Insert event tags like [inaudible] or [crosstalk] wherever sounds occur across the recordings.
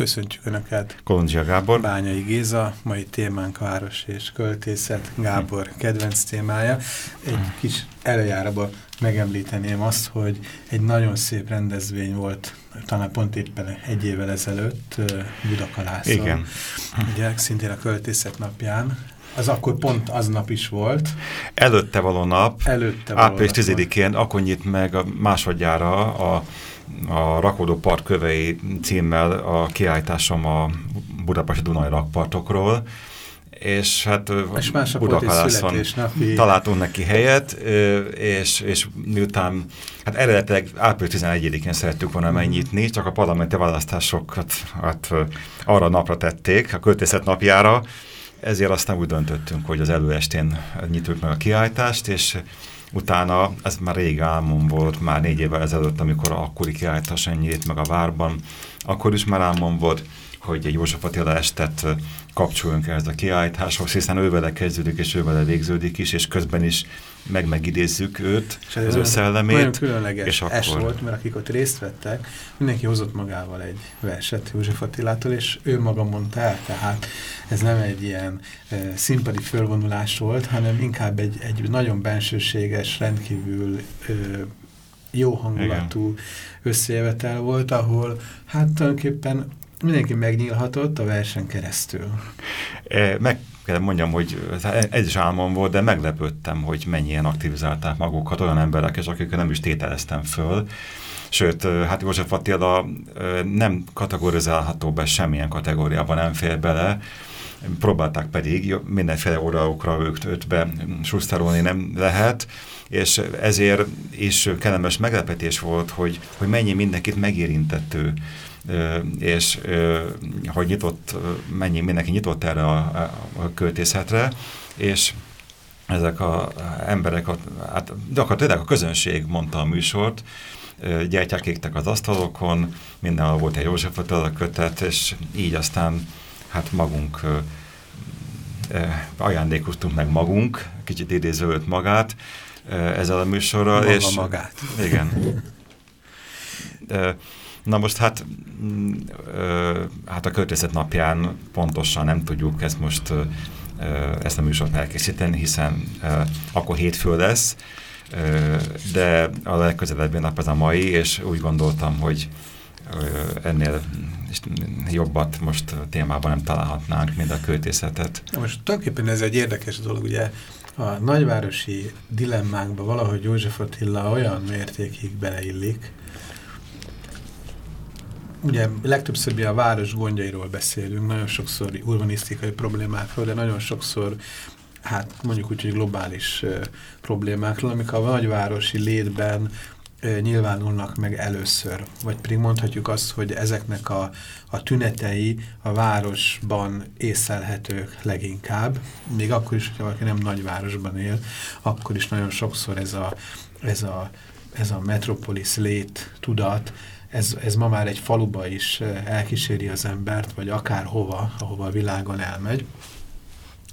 Köszöntjük Önöket! Kolondzsia Gábor. Bányai Géza, mai témánk város és költészet, Gábor kedvenc témája. Egy kis előjáróba megemlíteném azt, hogy egy nagyon szép rendezvény volt, talán pont éppen egy évvel ezelőtt Budakalászon. Igen. Ugye, szintén a költészet napján. Az akkor pont aznap is volt. Előtte való nap, Előtte való április 10-én, akkor nyit meg a másodjára a a Rakodó Part kövei címmel a kiállításom a Budapesti Dunai rakpartokról, és hát és Budakalászon találtunk neki helyet, és, és miután, hát eredetileg április 11-én szerettük volna megnyitni, csak a parlamenti választásokat hát, arra napra tették, a költészet napjára, ezért aztán úgy döntöttünk, hogy az előestén nyitjuk meg a kiállítást, és Utána, ez már rég álmom volt, már négy évvel ezelőtt, amikor akkori kiállítás ennyit meg a várban, akkor is már álmom volt, hogy egy József Attila estet kapcsoljunk ehhez a kiállításhoz, hiszen ővele kezdődik és ővele végződik is, és közben is meg megidézzük őt, és az ő szellemét. Nagyon különleges és akkor... es volt, mert akik ott részt vettek, mindenki hozott magával egy verset József Attilától, és ő maga mondta el, tehát ez nem egy ilyen e, színpadi fölvonulás volt, hanem inkább egy, egy nagyon bensőséges, rendkívül e, jó hangulatú Igen. összejövetel volt, ahol hát tulajdonképpen mindenki megnyílhatott a versen keresztül. E, meg kell mondjam, hogy ez is álmom volt, de meglepődtem, hogy mennyien aktivizálták magukat olyan emberek, és akik nem is tételeztem föl. Sőt, hát József Attila nem kategorizálható be semmilyen kategóriában, nem fér bele, próbálták pedig, mindenféle oldalukra őt, őt be nem lehet, és ezért is kellemes meglepetés volt, hogy, hogy mennyi mindenkit megérintett ő és hogy nyitott, mennyi mindenki nyitott erre a, a költészetre, és ezek az emberek, hát gyakorlatilag a közönség mondta a műsort, gyertyák égtek az asztalokon, mindenhol volt egy József Attila kötet, és így aztán hát magunk ajándékoztunk meg magunk, kicsit idézőlt magát ezzel a műsorral. Maga és, magát. Igen. [laughs] Na most hát, mm, hát a költészet napján pontosan nem tudjuk ezt most ezt a műsort elkészíteni, hiszen akkor hétfő lesz, de a legközelebbi nap ez a mai, és úgy gondoltam, hogy ennél jobbat most témában nem találhatnánk, mint a költészetet. Na most tulajdonképpen ez egy érdekes dolog, ugye a nagyvárosi dilemmákba valahogy József Attila olyan mértékig beleillik, ugye legtöbbször a város gondjairól beszélünk, nagyon sokszor urbanisztikai problémákról, de nagyon sokszor hát mondjuk úgy, hogy globális uh, problémákról, amik a nagyvárosi létben uh, nyilvánulnak meg először. Vagy pedig mondhatjuk azt, hogy ezeknek a, a tünetei a városban észelhetők leginkább. Még akkor is, hogyha valaki nem nagyvárosban él, akkor is nagyon sokszor ez a, ez a, ez a metropolis lét tudat, ez, ez ma már egy faluba is eh, elkíséri az embert, vagy akár hova, ahova a világon elmegy.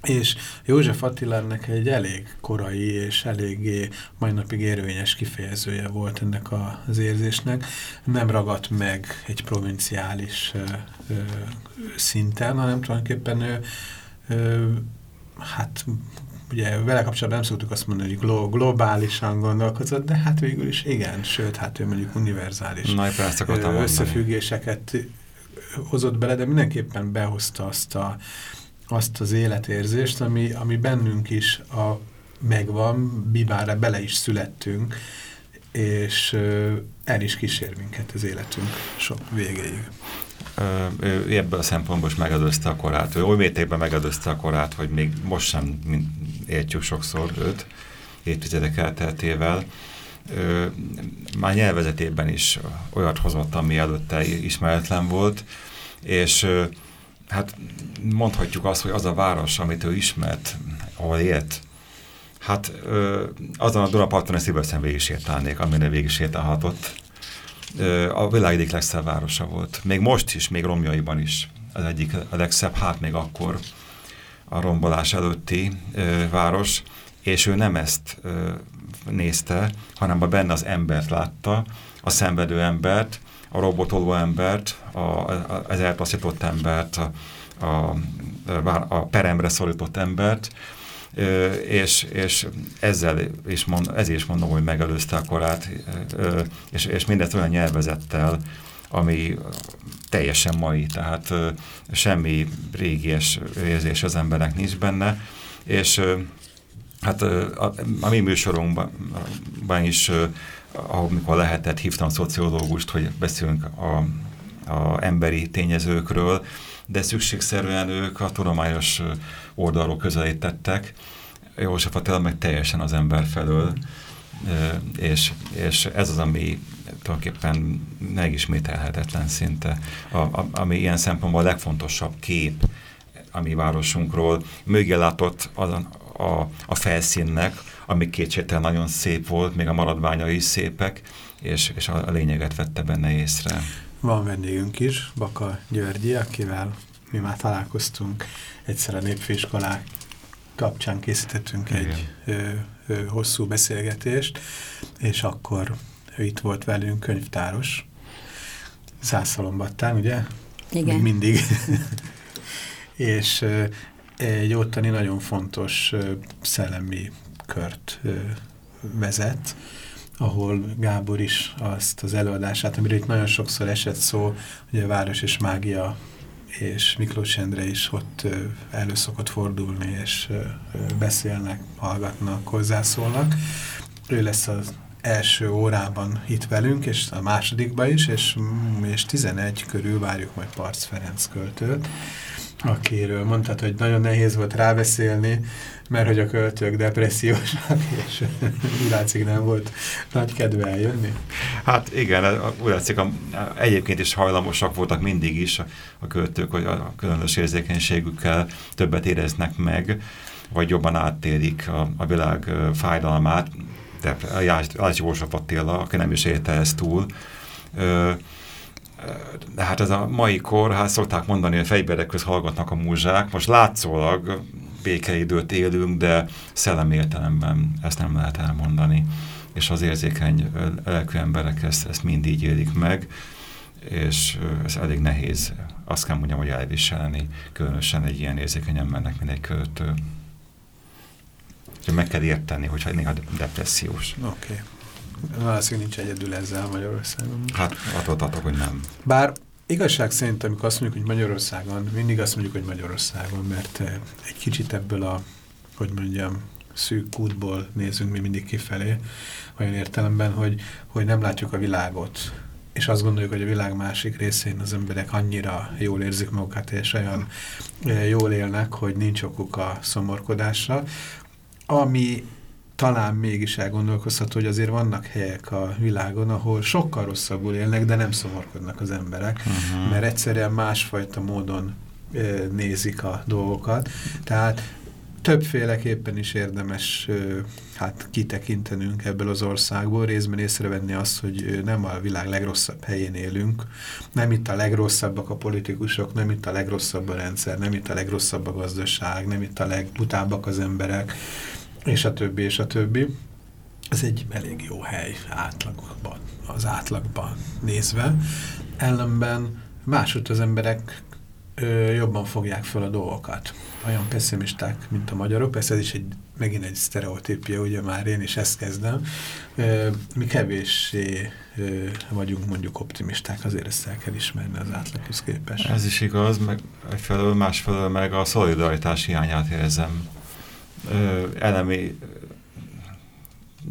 És József Attilának egy elég korai és eléggé mai napig érvényes kifejezője volt ennek az érzésnek. Nem ragadt meg egy provinciális ö, eh, ö, eh, szinten, hanem tulajdonképpen ő, ö, hát ugye vele kapcsolatban nem szoktuk azt mondani, hogy glo globálisan gondolkozott, de hát végül is igen, sőt, hát ő mondjuk univerzális Na, összefüggéseket mondani. hozott bele, de mindenképpen behozta azt, a, azt az életérzést, ami, ami bennünk is a, megvan, mi már bele is születtünk, és el is kísér minket az életünk sok végéig ő ebből a szempontból is megadözte a korát. Ő oly mértékben megadözte a korát, hogy még most sem értjük sokszor őt, évtizedek elteltével. Ő, már nyelvezetében is olyat hozott, ami előtte ismeretlen volt, és hát mondhatjuk azt, hogy az a város, amit ő ismert, ahol élt, Hát ö, azon a Dunaparton ezt szívesen végig sétálnék, amire végig sétálhatott. Ö, a világ egyik legszebb városa volt. Még most is, még romjaiban is az egyik a legszebb, hát még akkor a rombolás előtti ö, város, és ő nem ezt ö, nézte, hanem a benne az embert látta, a szenvedő embert, a robotoló embert, a, a, az eltaszított embert, a, a, a peremre szorított embert, és, és ezzel is mond, ezért is mondom, hogy megelőzte a korát, és, és mindezt olyan nyelvezettel, ami teljesen mai, tehát semmi régies érzés az embernek nincs benne, és hát a, a mi műsorunkban is, amikor lehetett, hívtam szociológust, hogy beszélünk a, a emberi tényezőkről, de szükségszerűen ők a tudományos oldalról közelítettek. József Attila meg teljesen az ember felől, és, és ez az, ami tulajdonképpen megismételhetetlen szinte, a, a, ami ilyen szempontból a legfontosabb kép a mi városunkról. Mögé látott a, a, a felszínnek, ami kétségtelen nagyon szép volt, még a maradványai is szépek, és, és a, a lényeget vette benne észre. Van vendégünk is, Baka Györgyi, akivel mi már találkoztunk egyszer a népfőiskolák kapcsán készítettünk Igen. egy ö, ö, hosszú beszélgetést, és akkor ő itt volt velünk könyvtáros, Zászalombattán, ugye? Igen. Még mindig. [laughs] és egy ottani nagyon fontos szellemi kört vezet, ahol Gábor is azt az előadását, amiről itt nagyon sokszor esett szó, hogy a Város és Mágia és Miklós Endre is ott elő szokott fordulni, és beszélnek, hallgatnak, hozzászólnak. Ő lesz az első órában itt velünk, és a másodikban is, és, mm, és 11 körül várjuk majd Parc Ferenc költőt, akiről mondtad, hogy nagyon nehéz volt rábeszélni, mert hogy a költők depressziósak, [laughs] és úgy látszik nem volt nagy kedve eljönni. Hát igen, úgy látszik, a, egyébként is hajlamosak voltak mindig is a, a költők, hogy a különös érzékenységükkel többet éreznek meg, vagy jobban áttérik a, a világ fájdalmát, de Jász József Attila, aki nem is érte ezt túl, de hát ez a mai kor, hát szokták mondani, hogy fejberek köz hallgatnak a múzsák, most látszólag békeidőt élünk, de szellemi értelemben ezt nem lehet elmondani. És az érzékeny lelkű emberek ezt, ezt mind így élik meg, és ez elég nehéz, azt kell mondjam, hogy elviselni, különösen egy ilyen érzékeny embernek, mint egy költő. Úgyhogy meg kell érteni, hogyha néha depressziós. Oké. Okay. Valószínűleg nincs egyedül ezzel Magyarországon. Hát attól tartok, hogy nem. Bár igazság szerint, amikor azt mondjuk, hogy Magyarországon, mindig azt mondjuk, hogy Magyarországon, mert eh, egy kicsit ebből a, hogy mondjam, szűk kútból nézünk mi mindig kifelé, olyan értelemben, hogy, hogy nem látjuk a világot, és azt gondoljuk, hogy a világ másik részén az emberek annyira jól érzik magukat, és olyan eh, jól élnek, hogy nincs okuk a szomorkodásra, ami talán mégis elgondolkozható, hogy azért vannak helyek a világon, ahol sokkal rosszabbul élnek, de nem szomorkodnak az emberek, uh mhm. -huh. mert egyszerűen másfajta módon nézik a dolgokat. Tehát többféleképpen is érdemes hát kitekintenünk ebből az országból, részben észrevenni azt, hogy nem a világ legrosszabb helyén élünk, nem itt a legrosszabbak a politikusok, nem itt a legrosszabb a rendszer, nem itt a legrosszabb a gazdaság, nem itt a legbutábbak az emberek, és a többi, és a többi. Ez egy elég jó hely átlagban, az átlagban nézve. Ellenben máshogy az emberek ö, jobban fogják föl a dolgokat. Olyan pessimisták, mint a magyarok. Persze ez is egy, megint egy sztereotípia, ugye már én is ezt kezdem. Ö, mi kevéssé ö, vagyunk mondjuk optimisták, azért ezt el kell ismerni az átlaghoz képest. Ez is igaz, meg egyfelől, másfelől meg a szolidaritás hiányát érzem ö, elemi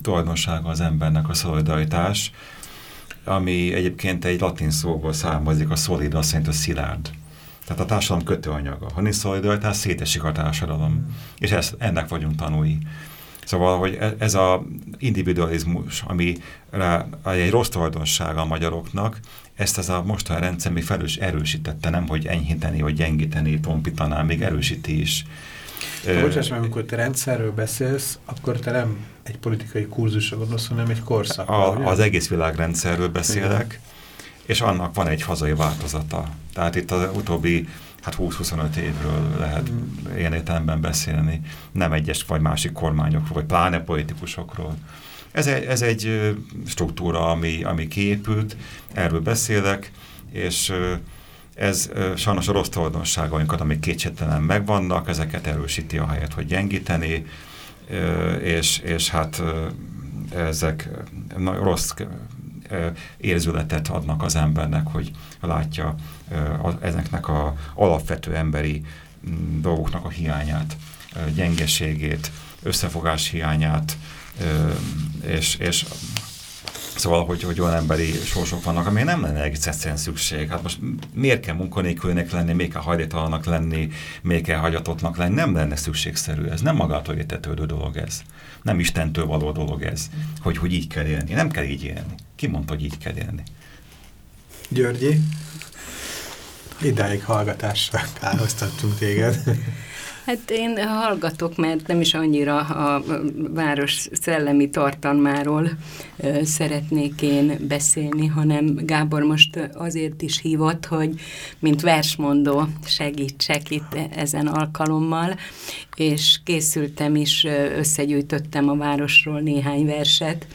tulajdonsága az embernek a szolidaritás, ami egyébként egy latin szóból származik, a szolid azt jelenti, a szilárd. Tehát a társadalom kötőanyaga. Ha nincs szolidaritás, szétesik a társadalom. Mm. És ezt, ennek vagyunk tanúi. Szóval, hogy e, ez az individualizmus, ami rá, egy rossz tulajdonsága a magyaroknak, ezt ez a mostani rendszer még felős erősítette, nem hogy enyhíteni, vagy gyengíteni, tompítaná, még erősíti is Bocsáss meg, amikor te rendszerről beszélsz, akkor te nem egy politikai kurzusra gondolsz, hanem egy korszak. A, az egész világrendszerről beszélek, Igen. és annak van egy hazai változata. Tehát itt az utóbbi hát 20-25 évről lehet mm. ilyen értelemben beszélni, nem egyes vagy másik kormányokról, vagy pláne politikusokról. Ez egy, ez egy struktúra, ami, ami kiépült, erről beszélek, és ez sajnos a rossz tulajdonságainkat, amik kétségtelen megvannak, ezeket erősíti a helyet, hogy gyengíteni, és, és hát ezek rossz érzületet adnak az embernek, hogy látja ezeknek a alapvető emberi dolgoknak a hiányát, gyengeségét, összefogás hiányát, és, és Szóval, hogy, hogy olyan emberi sorsok vannak, amire nem lenne egész egyszerűen szükség. Hát most miért kell munkanélkülnek lenni, miért kell hajléktalannak lenni, miért kell hagyatottnak lenni, nem lenne szükségszerű ez. Nem magától értetődő dolog ez. Nem Istentől való dolog ez, hogy, hogy így kell élni. Nem kell így élni. Ki mondta, hogy így kell élni? Györgyi, idáig hallgatásra [laughs] károztattunk téged. Hát én hallgatok, mert nem is annyira a város szellemi tartalmáról szeretnék én beszélni, hanem Gábor most azért is hívott, hogy mint versmondó segítsek itt ezen alkalommal, és készültem is, összegyűjtöttem a városról néhány verset,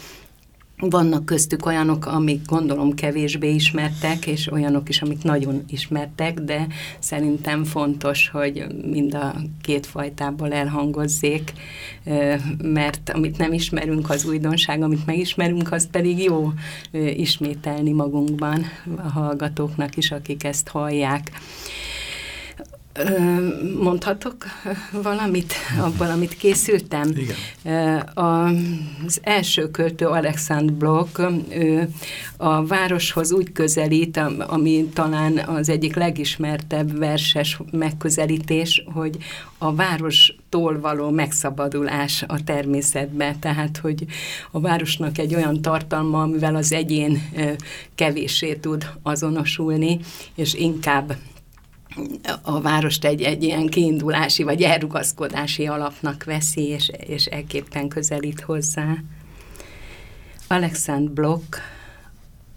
vannak köztük olyanok, amik gondolom kevésbé ismertek, és olyanok is, amik nagyon ismertek, de szerintem fontos, hogy mind a két fajtából elhangozzék, mert amit nem ismerünk, az újdonság, amit megismerünk, az pedig jó ismételni magunkban a hallgatóknak is, akik ezt hallják. Mondhatok valamit abban, amit készültem? Igen. Az első költő Alexander Block, ő a városhoz úgy közelít, ami talán az egyik legismertebb verses megközelítés, hogy a várostól való megszabadulás a természetbe, tehát hogy a városnak egy olyan tartalma, amivel az egyén kevéssé tud azonosulni, és inkább a várost egy, egy ilyen kiindulási vagy elrugaszkodási alapnak veszi, és, és elképpen közelít hozzá. Alexander Block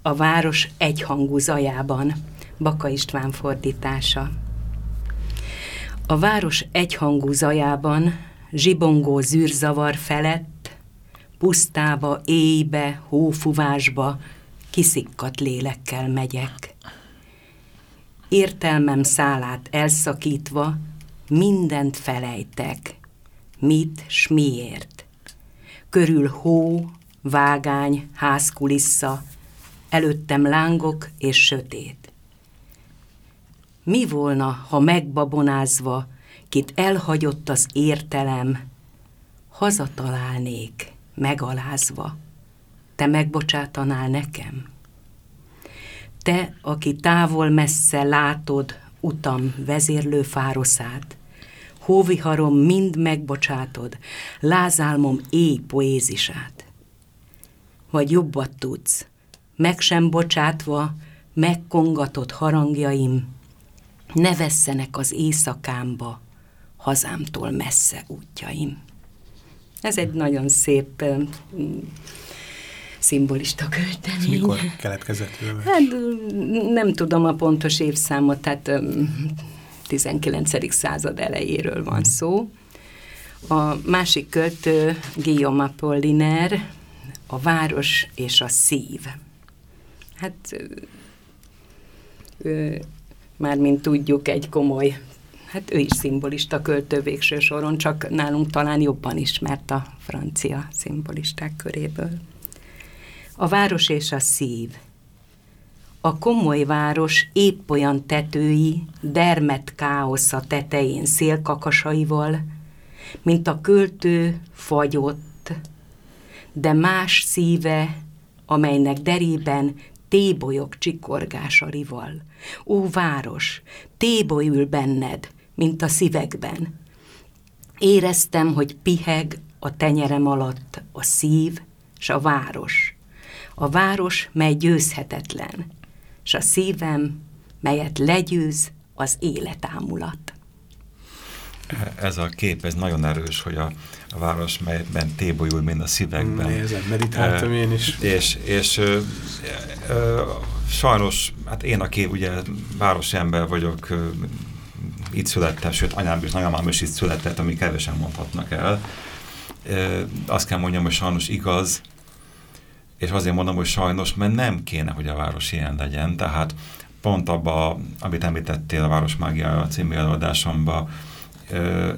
a város egyhangú zajában, Baka István fordítása. A város egyhangú zajában, zsibongó zűrzavar felett, pusztába, éjbe, hófuvásba, kiszikkat lélekkel megyek értelmem szálát elszakítva, mindent felejtek, mit s miért. Körül hó, vágány, házkulissza, előttem lángok és sötét. Mi volna, ha megbabonázva, kit elhagyott az értelem, hazatalálnék, megalázva, te megbocsátanál nekem? Te, aki távol-messze látod utam vezérlő fároszát, hóviharom mind megbocsátod, lázálmom éj poézisát. Vagy jobbat tudsz, meg sem bocsátva, megkongatott harangjaim, ne vesszenek az éjszakámba, hazámtól messze útjaim. Ez egy nagyon szép szimbolista költemény. mikor keletkezett Hát nem tudom a pontos évszámot, tehát 19. század elejéről van szó. A másik költő Guillaume Apollinaire, a város és a szív. Hát már mint tudjuk, egy komoly, hát ő is szimbolista költő végső soron, csak nálunk talán jobban ismert a francia szimbolisták köréből. A város és a szív. A komoly város épp olyan tetői, dermet káosz a tetején szélkakasaival, mint a költő fagyott, de más szíve, amelynek derében tébolyok csikorgásarival. Ó, város, téboly benned, mint a szívekben. Éreztem, hogy piheg a tenyerem alatt a szív s a város a város, mely győzhetetlen, s a szívem, melyet legyőz az életámulat. Ez a kép, ez nagyon erős, hogy a, a város melyben tébolyul, mind a szívekben. Nézem, meditáltam én is. És, és ö, ö, sajnos, hát én, aki ugye városi ember vagyok, ö, itt születtem, sőt anyám és nagyamám is itt született, ami kevesen mondhatnak el. Ö, azt kell mondjam, hogy sajnos igaz, és azért mondom, hogy sajnos, mert nem kéne, hogy a város ilyen legyen. Tehát pont abba, amit említettél a Városmágia című előadásomban,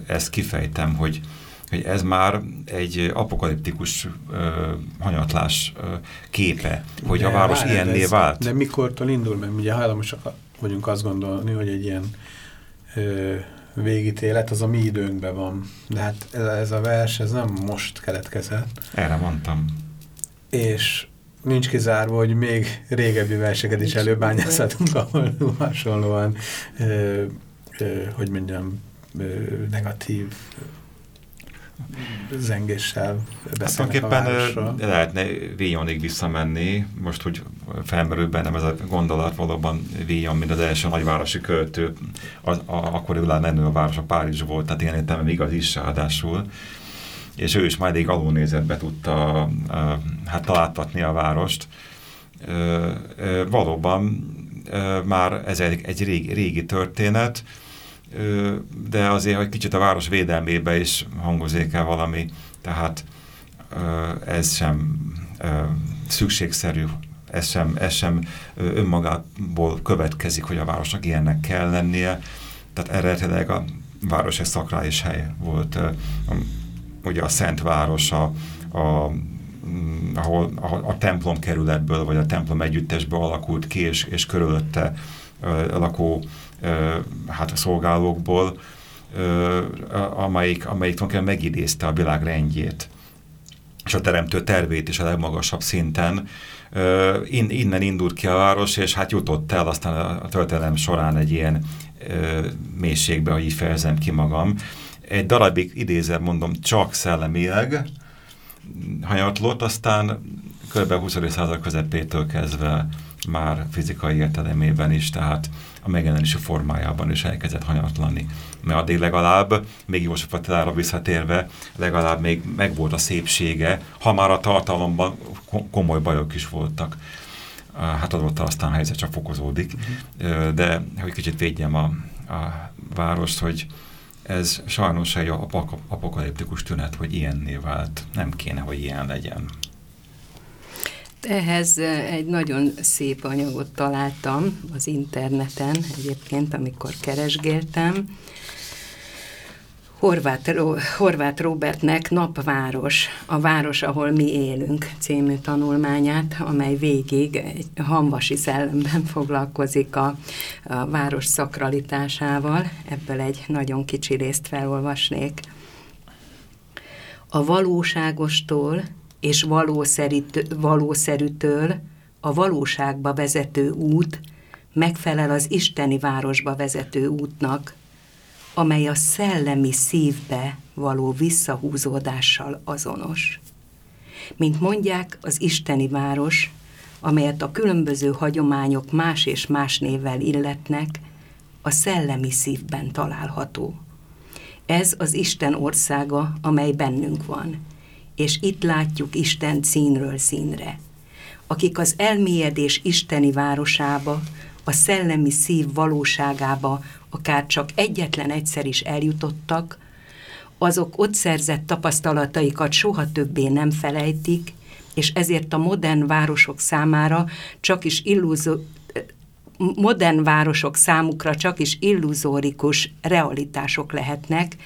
ezt kifejtem, hogy, hogy ez már egy apokaliptikus ö, hanyatlás ö, képe, hogy de a város várjál, ilyenné ez, vált. De mikortól indul meg? Ugye hajlamosak vagyunk azt gondolni, hogy egy ilyen ö, végítélet az a mi időnkben van. De hát ez, ez a vers, ez nem most keletkezett. Erre mondtam. És nincs kizárva, hogy még régebbi verseket is előbányázhatunk, ahol hasonlóan, ö, ö, hogy mondjam, negatív zengéssel beszélnek hát, a városról. lehetne Víjonig visszamenni, most, hogy felmerül bennem ez a gondolat, valóban Víjon, mint az első nagyvárosi költő, az, a, akkor ő menő a város a Párizs volt, tehát ilyen értelme igaz is ráadásul, és ő is majd egy alulnézetbe tudta hát találtatni a várost. Ö, ö, valóban ö, már ez egy, egy régi, régi történet, de azért, hogy kicsit a város védelmébe is hangozik el valami, tehát ez sem szükségszerű, ez sem, ez sem önmagából következik, hogy a városnak ilyennek kell lennie, tehát eredetileg a város egy szakrális hely volt, ugye a Szent Város, a, a mm, ahol, ahol a templom kerületből, vagy a templom együttesből alakult ki, és, és körülötte lakó hát a szolgálókból, amelyik, amelyik tulajdonképpen megidézte a világ rendjét és a teremtő tervét is a legmagasabb szinten. In, innen indult ki a város, és hát jutott el aztán a történelem során egy ilyen mélységbe, hogy így fejezem ki magam. Egy darabig idézem, mondom, csak szellemileg hanyatlott, aztán kb. 20. század közepétől kezdve már fizikai értelemében is, tehát a megjelenési formájában is elkezdett hanyatlani. Mert addig legalább, még József Attilára visszatérve, legalább még megvolt a szépsége, ha már a tartalomban komoly bajok is voltak. Hát adott aztán a helyzet csak fokozódik. Uh-huh. De hogy kicsit védjem a, a várost, hogy ez sajnos egy apokaliptikus tünet, hogy ilyenné vált. Nem kéne, hogy ilyen legyen. Ehhez egy nagyon szép anyagot találtam az interneten egyébként, amikor keresgéltem. Horváth, Horváth Robertnek Napváros, a város, ahol mi élünk című tanulmányát, amely végig egy hamvasi szellemben [laughs] foglalkozik a, a város szakralitásával. Ebből egy nagyon kicsi részt felolvasnék. A valóságostól és valószerűtől a valóságba vezető út megfelel az isteni városba vezető útnak, amely a szellemi szívbe való visszahúzódással azonos. Mint mondják, az isteni város, amelyet a különböző hagyományok más és más névvel illetnek, a szellemi szívben található. Ez az Isten országa, amely bennünk van, és itt látjuk Isten színről színre. Akik az elmélyedés isteni városába, a szellemi szív valóságába akár csak egyetlen egyszer is eljutottak, azok ott szerzett tapasztalataikat soha többé nem felejtik, és ezért a modern városok számára csak is illúzó, modern városok számukra csak is illuzórikus realitások lehetnek,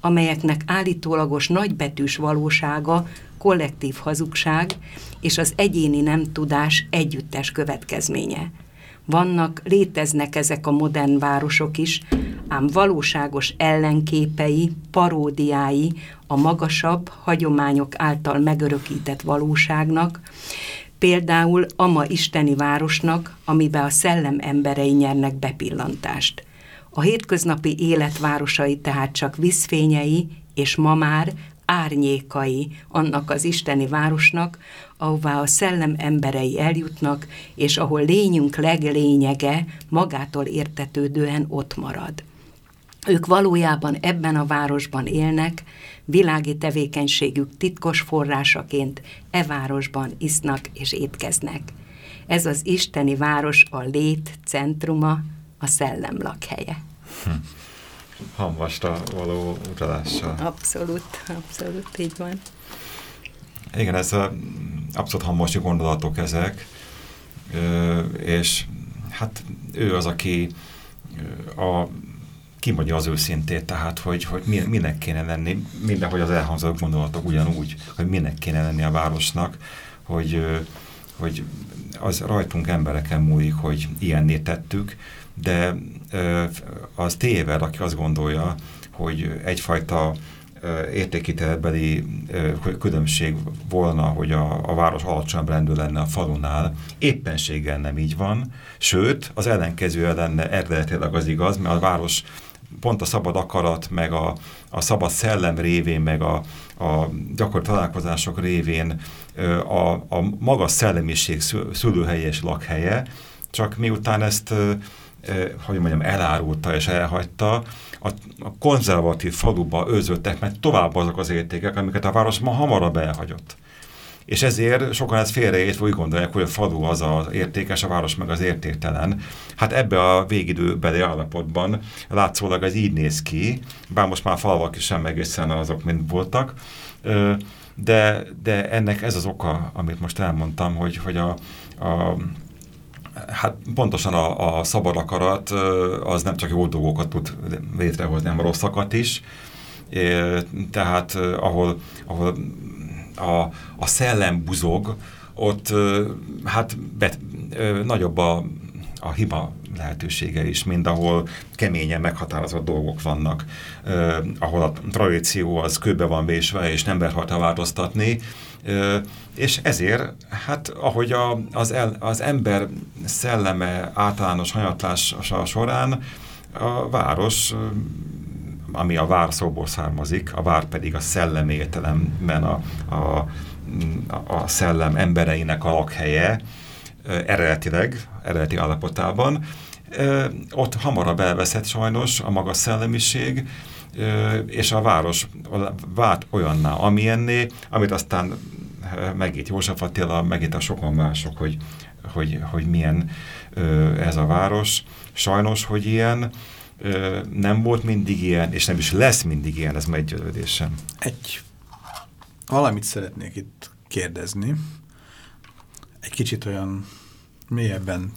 amelyeknek állítólagos nagybetűs valósága kollektív hazugság és az egyéni nem tudás együttes következménye. Vannak, léteznek ezek a modern városok is, ám valóságos ellenképei, paródiái a magasabb, hagyományok által megörökített valóságnak, például Ama isteni városnak, amiben a szellem emberei nyernek bepillantást. A hétköznapi életvárosai tehát csak vízfényei, és ma már árnyékai annak az isteni városnak, ahová a szellem emberei eljutnak, és ahol lényünk leglényege magától értetődően ott marad. Ők valójában ebben a városban élnek, világi tevékenységük titkos forrásaként e városban isznak és étkeznek. Ez az isteni város a lét centruma, a szellem lakhelye. Hm. Hamvasta való utalással. Abszolút, abszolút, így van. Igen, ez abszolút hamvasi gondolatok ezek, és hát ő az, aki a kimondja az őszintét, tehát, hogy, hogy minek kéne lenni, mindenhogy az elhangzott gondolatok ugyanúgy, hogy minek kéne lenni a városnak, hogy, hogy az rajtunk embereken múlik, hogy ilyenné tettük, de az téved, aki azt gondolja, hogy egyfajta értékítelbeli különbség volna, hogy a, a város alacsonyabb rendű lenne a falunál. Éppenséggel nem így van, sőt, az ellenkezője lenne eredetileg az igaz, mert a város pont a szabad akarat, meg a, a szabad szellem révén, meg a, a gyakori találkozások révén a, a magas szellemiség szülőhelye és lakhelye, csak miután ezt, hogy mondjam, elárulta és elhagyta, a, a konzervatív faluba őzöttek meg tovább azok az értékek, amiket a város ma hamarabb elhagyott. És ezért sokan ezt félreértve úgy gondolják, hogy a falu az az értékes, a város meg az értéktelen. Hát ebbe a végidőbeli állapotban látszólag ez így néz ki, bár most már falvak is sem egészen azok, mint voltak, de, de ennek ez az oka, amit most elmondtam, hogy, hogy a, a Hát pontosan a, a szabad akarat az nem csak jó dolgokat tud létrehozni, hanem rosszakat is. Tehát ahol, ahol a, a szellem buzog, ott hát bet, nagyobb a, a hiba lehetősége is, mint ahol keményen meghatározott dolgok vannak, ahol a tradíció az kőbe van vésve, és nem lehet rajta változtatni, és ezért, hát ahogy a, az, el, az ember szelleme általános hanyatlása során a város ami a vár szóból származik, a vár pedig a szellemi értelemben a, a, a szellem embereinek a lakhelye, eredetileg, eredeti állapotában. Ott hamarabb elveszett sajnos a maga szellemiség, és a város vált olyanná, amilyenné, amit aztán megít József Attila, megít a sokan mások, hogy, hogy, hogy milyen ez a város. Sajnos, hogy ilyen, nem volt mindig ilyen, és nem is lesz mindig ilyen, ez meggyőződésem. Egy valamit szeretnék itt kérdezni. Egy kicsit olyan mélyebben,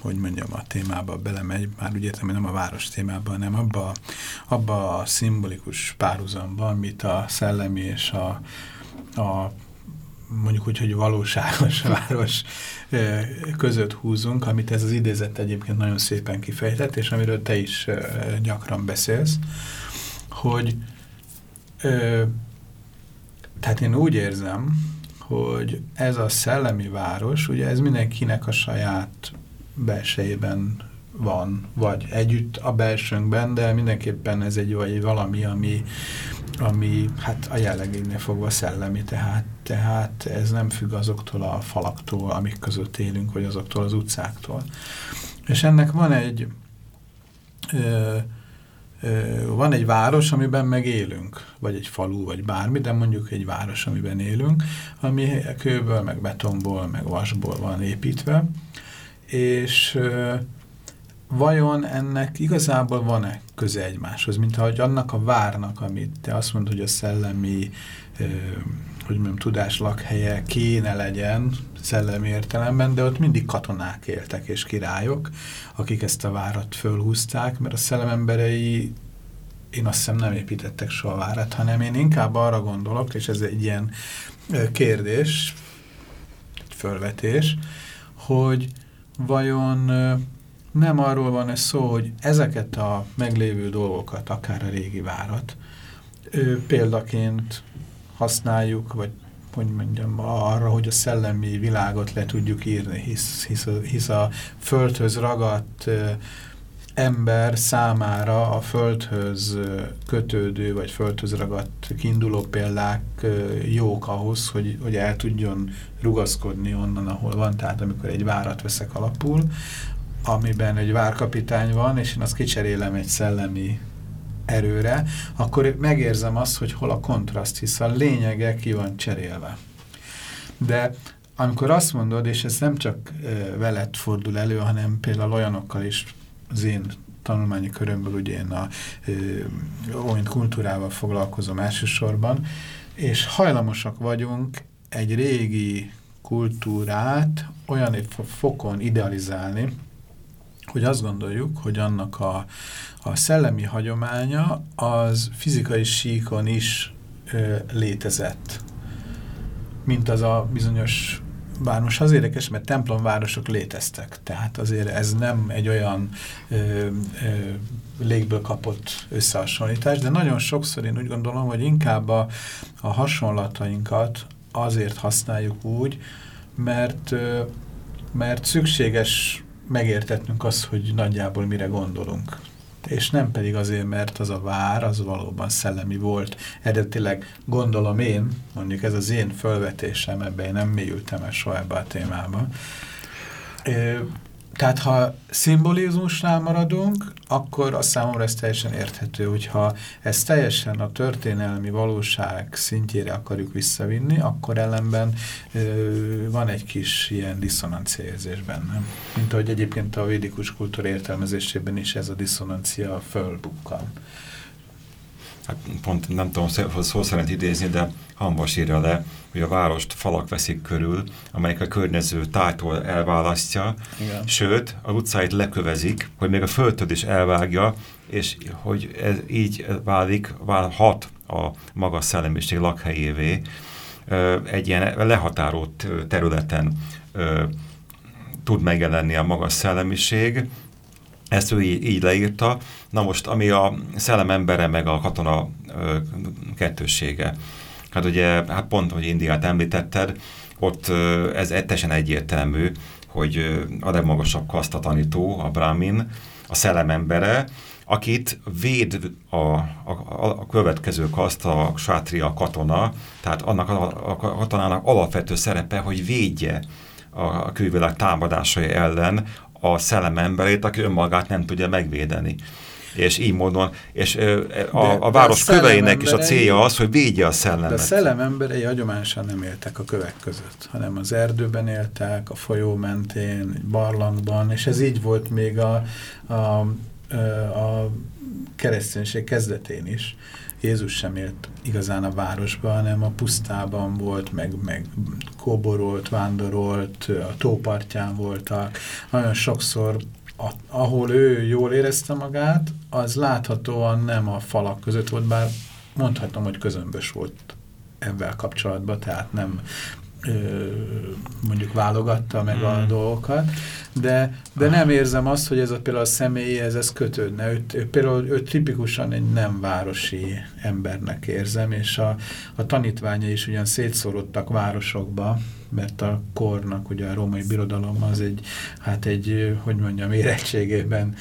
hogy mondjam, a témába belemegy, már úgy értem, hogy nem a város témába, hanem abba, abba a szimbolikus párhuzamba, amit a szellemi és a, a mondjuk úgy, hogy valóságos [laughs] város között húzunk, amit ez az idézet egyébként nagyon szépen kifejtett, és amiről te is gyakran beszélsz, hogy tehát én úgy érzem, hogy ez a szellemi város, ugye ez mindenkinek a saját belsejében van, vagy együtt a belsőnkben, de mindenképpen ez egy vagy valami, ami, ami hát a jellegénél fogva szellemi, tehát, tehát ez nem függ azoktól a falaktól, amik között élünk, vagy azoktól az utcáktól. És ennek van egy ö, ö, van egy város, amiben megélünk, vagy egy falu, vagy bármi, de mondjuk egy város, amiben élünk, ami kőből, meg betonból, meg vasból van építve, és vajon ennek igazából van-e köze egymáshoz, mint ahogy annak a várnak, amit te azt mondod, hogy a szellemi hogy mondjam, tudás lakhelye kéne legyen szellemi értelemben, de ott mindig katonák éltek és királyok, akik ezt a várat fölhúzták, mert a szellememberei én azt hiszem nem építettek soha várat, hanem én inkább arra gondolok, és ez egy ilyen kérdés, egy fölvetés, hogy vajon nem arról van ez szó, hogy ezeket a meglévő dolgokat, akár a régi várat, példaként használjuk, vagy hogy mondjam, arra, hogy a szellemi világot le tudjuk írni, hisz, hisz, a, hisz a földhöz ragadt ember számára a földhöz kötődő, vagy földhöz ragadt kiinduló példák jók ahhoz, hogy, hogy el tudjon rugaszkodni onnan, ahol van. Tehát amikor egy várat veszek alapul, amiben egy várkapitány van, és én azt kicserélem egy szellemi erőre, akkor megérzem azt, hogy hol a kontraszt, hisz a lényege ki van cserélve. De amikor azt mondod, és ez nem csak veled fordul elő, hanem például olyanokkal is az én tanulmányi körömből, ugye én a olyan kultúrával foglalkozom elsősorban, és hajlamosak vagyunk egy régi kultúrát olyan egy fokon idealizálni, hogy azt gondoljuk, hogy annak a, a szellemi hagyománya az fizikai síkon is ö, létezett. Mint az a bizonyos bár most az érdekes, mert templomvárosok léteztek, tehát azért ez nem egy olyan ö, ö, légből kapott összehasonlítás, de nagyon sokszor én úgy gondolom, hogy inkább a, a hasonlatainkat azért használjuk úgy, mert, ö, mert szükséges megértetnünk azt, hogy nagyjából mire gondolunk és nem pedig azért, mert az a vár, az valóban szellemi volt. Eredetileg gondolom én, mondjuk ez az én fölvetésem, ebben én nem mélyültem el soha ebbe a témába. Tehát ha szimbolizmusnál maradunk, akkor a számomra ez teljesen érthető, hogyha ezt teljesen a történelmi valóság szintjére akarjuk visszavinni, akkor ellenben ö, van egy kis ilyen diszonancia érzés bennem. Mint ahogy egyébként a védikus kultúra értelmezésében is ez a diszonancia fölbukkan. Hát pont nem tudom szó szerint idézni, de Hambas írja le, hogy a várost falak veszik körül, amelyek a környező tájtól elválasztja, Igen. sőt, a utcáit lekövezik, hogy még a földtöd is elvágja, és hogy ez így válik, válhat a magas szellemiség lakhelyévé egy ilyen lehatárolt területen tud megjelenni a magas szellemiség, ezt ő így, így leírta. Na most, ami a szellem embere meg a katona ö, kettőssége. Hát ugye, hát pont, hogy Indiát említetted, ott ez teljesen egyértelmű, hogy a legmagasabb kaszta tanító, a Brahmin, a szellem embere, akit véd a, a, a következő kaszt, a sátria, a katona, tehát annak a, a katonának alapvető szerepe, hogy védje a, külvilág támadásai ellen a szellem emberét, aki önmagát nem tudja megvédeni. És így módon, és a, a város a köveinek is a célja az, hogy védje a szellemet. De a szellem emberei hagyományosan nem éltek a kövek között, hanem az erdőben éltek, a folyó mentén, barlangban, és ez így volt még a, a, a kereszténység kezdetén is. Jézus sem élt igazán a városban, hanem a pusztában volt, meg, meg kóborolt, vándorolt, a tópartján voltak. Nagyon sokszor, a, ahol ő jól érezte magát, az láthatóan nem a falak között volt, bár mondhatom, hogy közömbös volt ebben kapcsolatban, tehát nem mondjuk válogatta meg mm. a dolgokat, de, de nem érzem azt, hogy ez a például a személyhez ez kötődne. Ő, ő például ő tipikusan egy nem városi embernek érzem, és a, a tanítványa is ugyan szétszórodtak városokba, mert a kornak, ugye a római birodalom az egy, hát egy, hogy mondjam, érettségében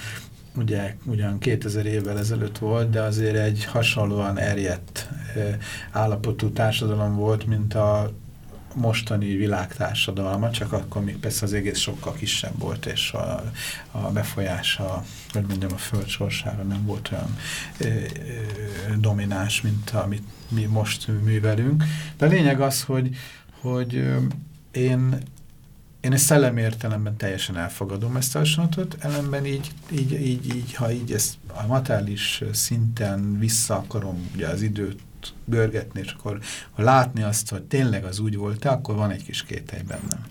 ugye ugyan 2000 évvel ezelőtt volt, de azért egy hasonlóan erjedt állapotú társadalom volt, mint a mostani világtársadalma, csak akkor még persze az egész sokkal kisebb volt, és a, a befolyása, hogy mondjam, a föld sorsára nem volt olyan ö, ö, domináns, mint amit mi most művelünk. De a lényeg az, hogy, hogy én én ezt szellemi értelemben teljesen elfogadom ezt a hasonlatot, ellenben így, így, így, így, ha így ezt a materiális szinten vissza akarom ugye az időt görgetni, és akkor ha látni azt, hogy tényleg az úgy volt-e, akkor van egy kis kételj bennem.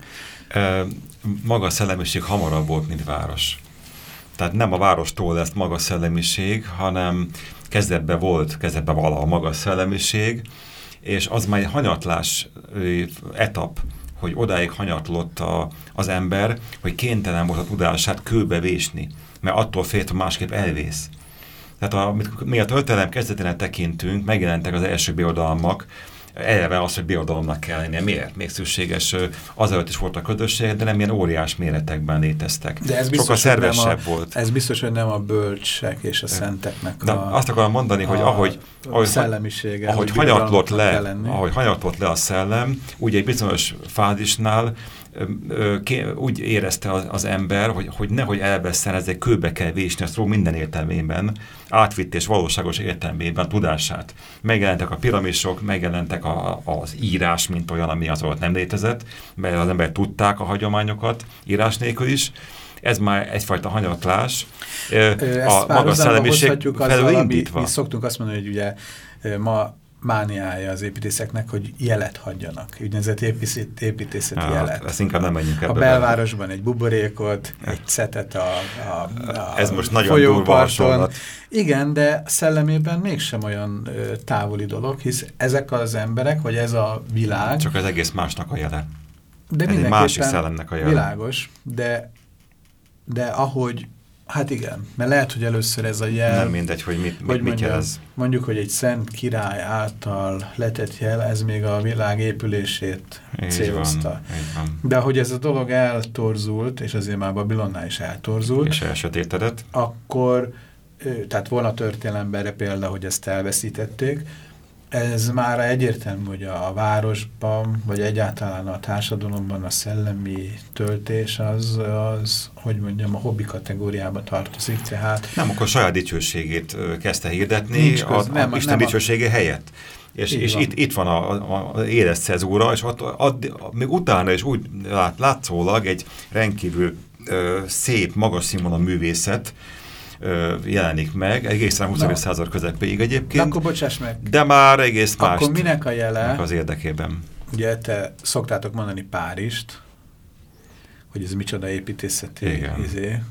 E, maga a szellemiség hamarabb volt, mint város. Tehát nem a várostól lesz maga szellemiség, hanem kezdetben volt, kezdetben vala a maga szellemiség, és az már egy hanyatlás etap, hogy odáig hanyatlott a, az ember, hogy kénytelen volt a tudását kőbe vésni, mert attól félt, hogy másképp elvész. Tehát a, mi a történelem kezdetén tekintünk, megjelentek az első birodalmak, eleve az, hogy birodalomnak kell lennie. Miért? Még szükséges, azelőtt is voltak közösség, de nem ilyen óriás méretekben léteztek. De ez biztos, Sokkal szervesebb a, volt. Ez biztos, hogy nem a bölcsek és a szenteknek de a, azt akarom mondani, hogy ahogy, ahogy, szellemisége, ahogy hanyatlott le, ahogy hanyatlott le a szellem, úgy egy bizonyos fázisnál úgy érezte az, ember, hogy, hogy nehogy elveszten, ezzel kőbe kell vésni a szó minden értelmében, átvitt és valóságos értelmében tudását. Megjelentek a piramisok, megjelentek a, az írás, mint olyan, ami az volt nem létezett, mert az ember tudták a hagyományokat írás nélkül is, ez már egyfajta hanyatlás. Ezt a maga szellemiség felől indítva. Mi szoktunk azt mondani, hogy ugye ma mániája az építészeknek, hogy jelet hagyjanak, úgynevezett építészeti, építészeti ja, jelet. Ezt inkább nem menjünk ebbe. A belvárosban egy buborékot, egy szetet a, a, a Ez most nagyon durva Igen, de szellemében mégsem olyan ö, távoli dolog, hisz ezek az emberek, vagy ez a világ... Csak az egész másnak a jele. De ez egy másik szellemnek a jele. Világos, de, de ahogy Hát igen, mert lehet, hogy először ez a jel... Nem mindegy, hogy mit, mit, mit jelez. Mondjuk, hogy egy szent király által letett jel, ez még a világ épülését így célozta. Van, van. De hogy ez a dolog eltorzult, és azért már Babilonnál is eltorzult... És elsötétedett. Akkor, tehát volna történelemben erre példa, hogy ezt elveszítették, ez már egyértelmű, hogy a városban, vagy egyáltalán a társadalomban a szellemi töltés az, az hogy mondjam, a hobbi kategóriába tartozik, tehát... Nem, akkor saját dicsőségét kezdte hirdetni, köz, a, nem, a Isten nem dicsősége a... helyett. És, és van. Itt, itt van a, a, a éles cezúra, és ott, ad, még utána is úgy lát, látszólag egy rendkívül ö, szép, magas színvonalú művészet, jelenik meg, egészen 20. No. század közepéig egyébként. akkor bocsáss meg. De már egész más. Akkor minek a jele? Az érdekében. Ugye te szoktátok mondani Párizst, hogy ez micsoda építészeti izé,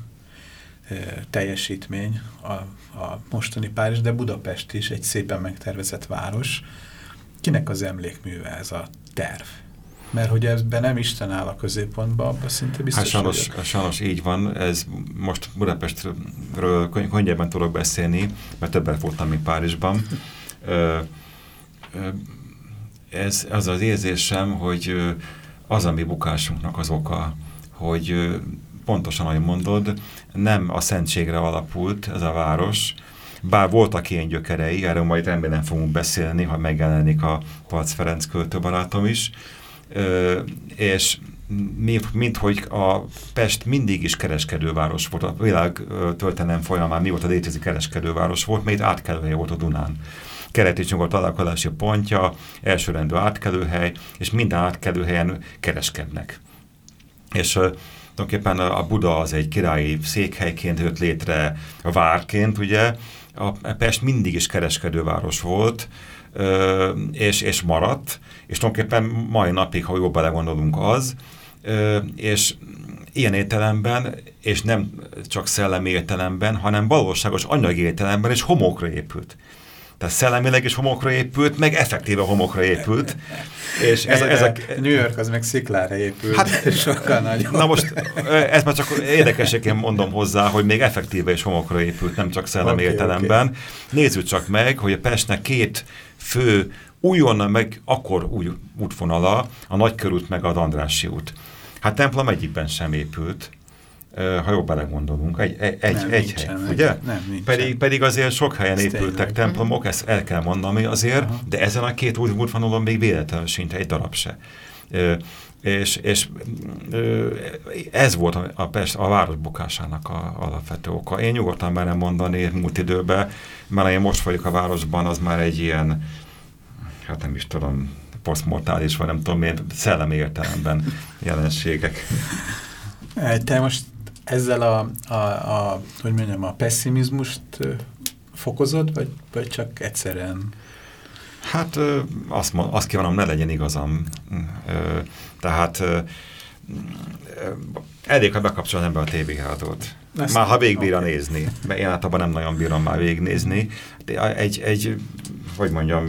teljesítmény a, a mostani Párizs, de Budapest is egy szépen megtervezett város. Kinek az emlékműve ez a terv? Mert hogy ebben nem Isten áll a középpontban, abban szinte biztos hát sajnos, sajnos így van, ez most Budapestről könnyebben tudok beszélni, mert többet voltam, mint Párizsban. Ez az az érzésem, hogy az a mi bukásunknak az oka, hogy pontosan, ahogy mondod, nem a szentségre alapult ez a város, bár voltak ilyen gyökerei, erről majd remélem fogunk beszélni, ha megjelenik a Palc Ferenc költőbarátom is, és mi, mint hogy a Pest mindig is kereskedőváros volt, a világ történelem folyamán mi volt a létező kereskedőváros volt, mert itt átkelőhelye volt a Dunán. Kelet és nyugat találkozási pontja, elsőrendű átkelőhely, és minden átkelőhelyen kereskednek. És uh, tulajdonképpen a Buda az egy királyi székhelyként jött létre, a várként, ugye, a Pest mindig is kereskedőváros volt, és, és maradt, és tulajdonképpen mai napig, ha jól belegondolunk az, és ilyen értelemben, és nem csak szellemi értelemben, hanem valóságos anyagi értelemben és homokra épült. Tehát szellemileg is homokra épült, meg effektíve homokra épült. És ez, ez a, New York az meg sziklára épült. Hát, sokkal nagyobb. Na most, ez már csak érdekeseként mondom hozzá, hogy még effektíve is homokra épült, nem csak szellemi okay, értelemben. Okay. Nézzük csak meg, hogy a Pestnek két fő újonnan meg akkor új útvonala, a Nagykörút meg a Andrássy út. Hát templom egyikben sem épült, ha jól belegondolunk, egy, egy, nem, egy nincsen, hely, ugye? Nem, pedig, pedig azért sok helyen ez épültek tényleg. templomok, ezt el kell mondani azért, Aha. de ezen a két útvonalon még véletlenül sincs egy darab se. Ö, és, és ö, ez volt a, a, Pest, a város bukásának a alapvető oka. Én nyugodtan merem mondani múlt időben, mert én most vagyok a városban, az már egy ilyen, hát nem is tudom, posztmortális, vagy nem tudom miért, szellemi értelemben jelenségek. [laughs] Te most ezzel a, a, a, hogy mondjam, a pessimizmust fokozod, vagy, vagy csak egyszerűen? Hát azt, azt kívánom, ne legyen igazam. Tehát elég, ha bekapcsol ember a tévéházót. Már ha végigbírja okay. nézni, mert én általában nem nagyon bírom már végignézni, de egy, egy hogy mondjam,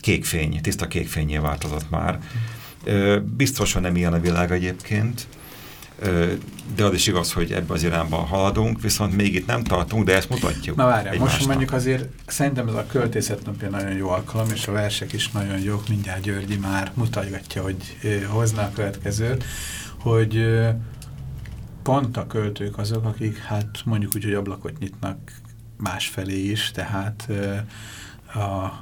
kékfény, tiszta kékfényé változott már. Biztosan nem ilyen a világ egyébként, de az is igaz, hogy ebbe az irányba haladunk, viszont még itt nem tartunk, de ezt mutatjuk. Na várjál, most mondjuk azért szerintem ez a költészet napja nagyon jó alkalom, és a versek is nagyon jók, mindjárt Györgyi már mutatja, hogy hozna a következőt, hogy pont a költők azok, akik hát mondjuk úgy, hogy ablakot nyitnak másfelé is, tehát a,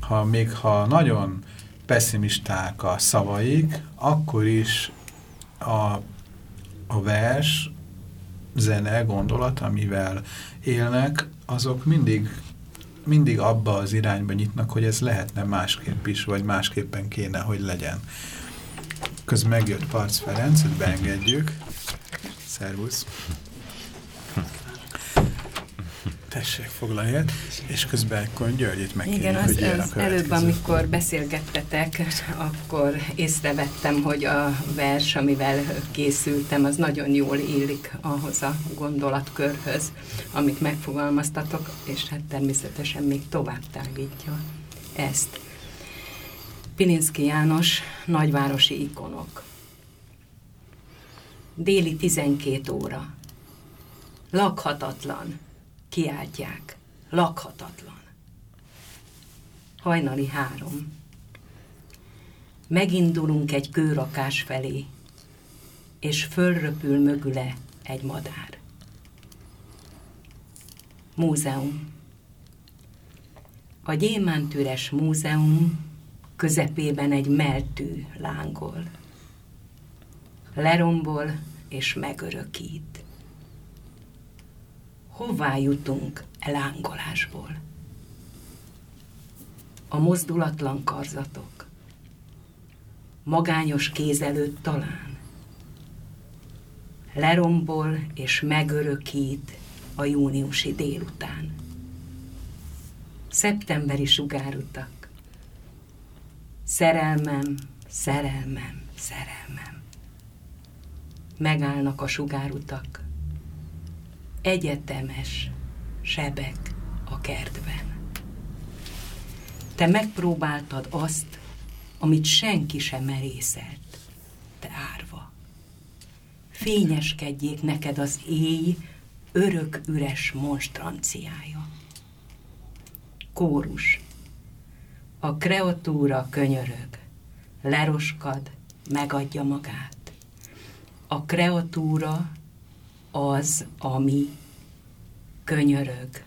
ha még ha nagyon pessimisták a szavaik, akkor is a, a vers, zene, gondolat, amivel élnek, azok mindig, mindig abba az irányba nyitnak, hogy ez lehetne másképp is, vagy másképpen kéne, hogy legyen. Közben megjött Parc Ferenc, hogy beengedjük. Szervusz! Tessék, foglalj el. És közben akkor Györgyit megkérjük, Igen, hogy az, az előbb, amikor beszélgettetek, akkor észrevettem, hogy a vers, amivel készültem, az nagyon jól illik ahhoz a gondolatkörhöz, amit megfogalmaztatok, és hát természetesen még tovább tágítja ezt. Pilinszki János, nagyvárosi ikonok. Déli 12 óra. Lakhatatlan kiáltják. Lakhatatlan. Hajnali három. Megindulunk egy kőrakás felé, és fölröpül mögüle egy madár. Múzeum. A gyémántüres múzeum közepében egy meltű lángol. Lerombol és megörökít hová jutunk elángolásból? A mozdulatlan karzatok, magányos kéz talán, lerombol és megörökít a júniusi délután. Szeptemberi sugárutak. Szerelmem, szerelmem, szerelmem. Megállnak a sugárutak egyetemes sebek a kertben. Te megpróbáltad azt, amit senki sem merészelt, te árva. Fényeskedjék neked az éj örök üres monstranciája. Kórus. A kreatúra könyörög, leroskad, megadja magát. A kreatúra az, ami könyörög,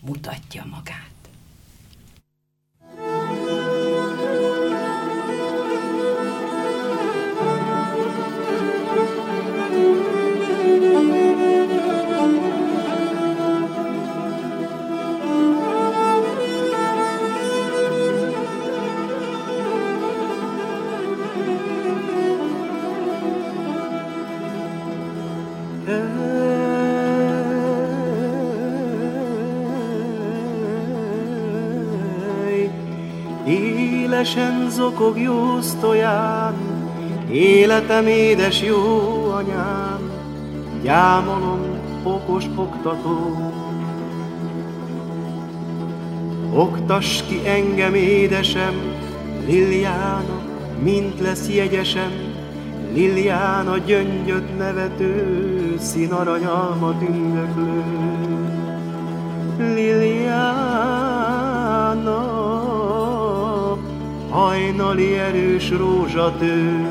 mutatja magát. Élesen zokog jó sztoján, életem édes jó anyám, gyámolom okos oktató. Oktass ki engem, édesem, Liliana, mint lesz jegyesem, Liliana gyöngyöt nevető, színaranyalmat ünnöklő. Liliana, hajnali erős rózsatő.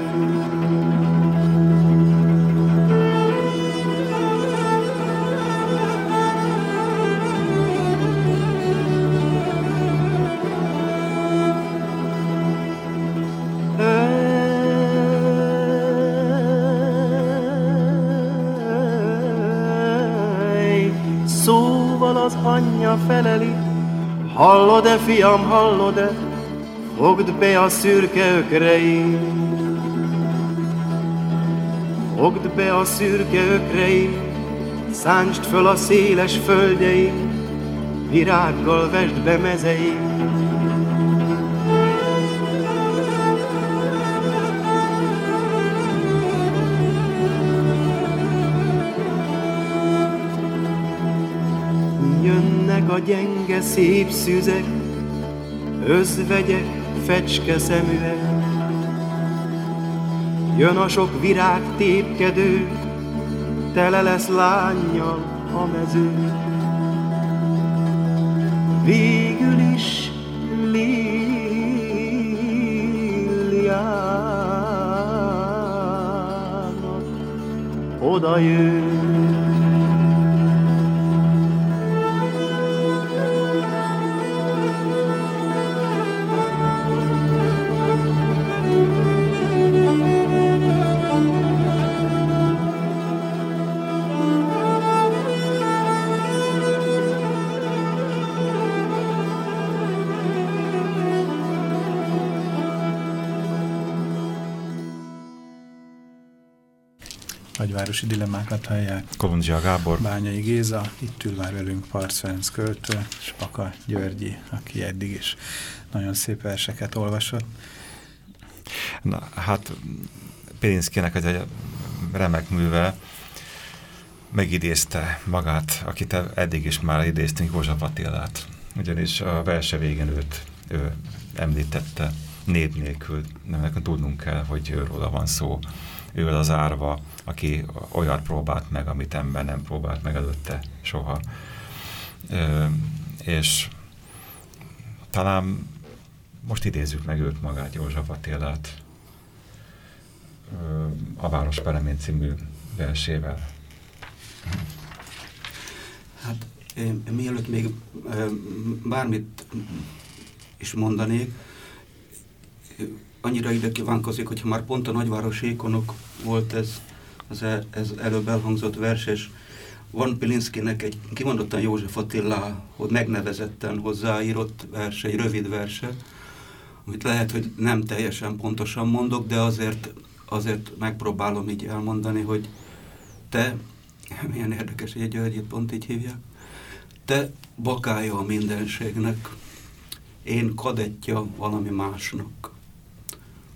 Szóval az anyja feleli, hallod-e, fiam, hallod-e, fogd be a szürke ökreim, fogd be a szürke ökreim, szántsd föl a széles földjeim, virággal vesd be mezeim. Jönnek a gyenge szép szüzek, özvegyek, fecske szeműek. Jön a sok virág tépkedő, tele lesz lányjal a mező. Végül is Liliának oda jön. Nagyvárosi dilemmákat hallják. Kolundzsia Gábor. Bányai Géza, itt ül már velünk Parc Ferenc költő, és Paka Györgyi, aki eddig is nagyon szép verseket olvasott. Na, hát Pirinszkinek egy remek műve megidézte magát, akit eddig is már idéztünk, József Attilát. Ugyanis a verse végén őt ő említette név nélkül, nem tudnunk kell, hogy őről van szó. Ő az árva, aki olyat próbált meg, amit ember nem próbált meg előtte soha. Ö, és talán most idézzük meg őt magát, József Attilát, a Város Peremén című versével. Hát én, mielőtt még bármit is mondanék, annyira ide kívánkozik, hogyha már pont a nagyvárosi ikonok volt ez, az el, ez előbb elhangzott vers, és van Pilinszkinek egy kimondottan József hogy megnevezetten hozzáírott verse, egy rövid verse, amit lehet, hogy nem teljesen pontosan mondok, de azért, azért megpróbálom így elmondani, hogy te, milyen érdekes, egy Györgyit pont így hívják, te bakája a mindenségnek, én kadettja valami másnak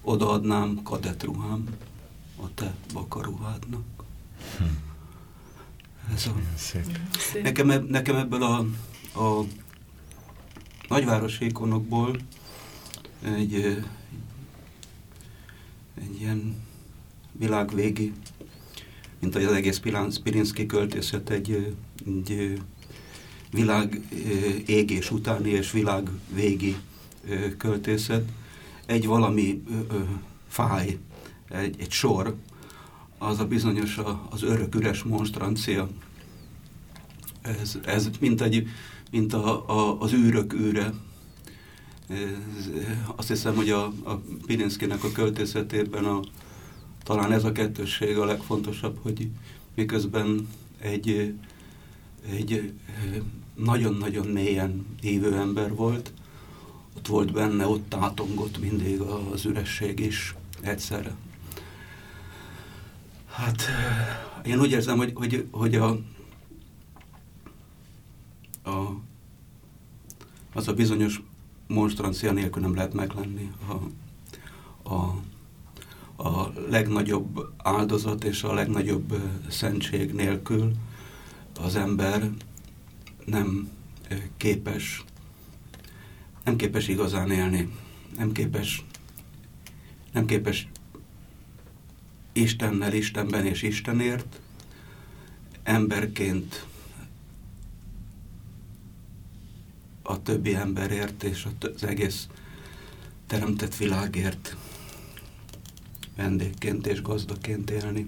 odaadnám kadettruhám a te bakaruhádnak. Hm. Ez a, nekem, nekem ebből a, a nagyvárosi ikonokból egy, egy ilyen világvégi, mint az egész Pirinszki költészet, egy, egy világ égés utáni és világ végi költészet, egy valami ö, ö, fáj, egy, egy sor, az a bizonyos a, az örök üres monstrancia. Ez, ez mint, egy, mint a, a, az űrök űre. Ez, azt hiszem, hogy a, a Pirinszkinek a költészetében a, talán ez a kettősség a legfontosabb, hogy miközben egy, egy nagyon-nagyon mélyen hívő ember volt, ott volt benne, ott átongott mindig az üresség is egyszerre. Hát én úgy érzem, hogy, hogy, hogy a, a, az a bizonyos monstrancia nélkül nem lehet meglenni. A, a, a legnagyobb áldozat és a legnagyobb szentség nélkül az ember nem képes nem képes igazán élni, nem képes, nem képes Istennel, Istenben és Istenért, emberként a többi emberért és az egész teremtett világért vendégként és gazdaként élni.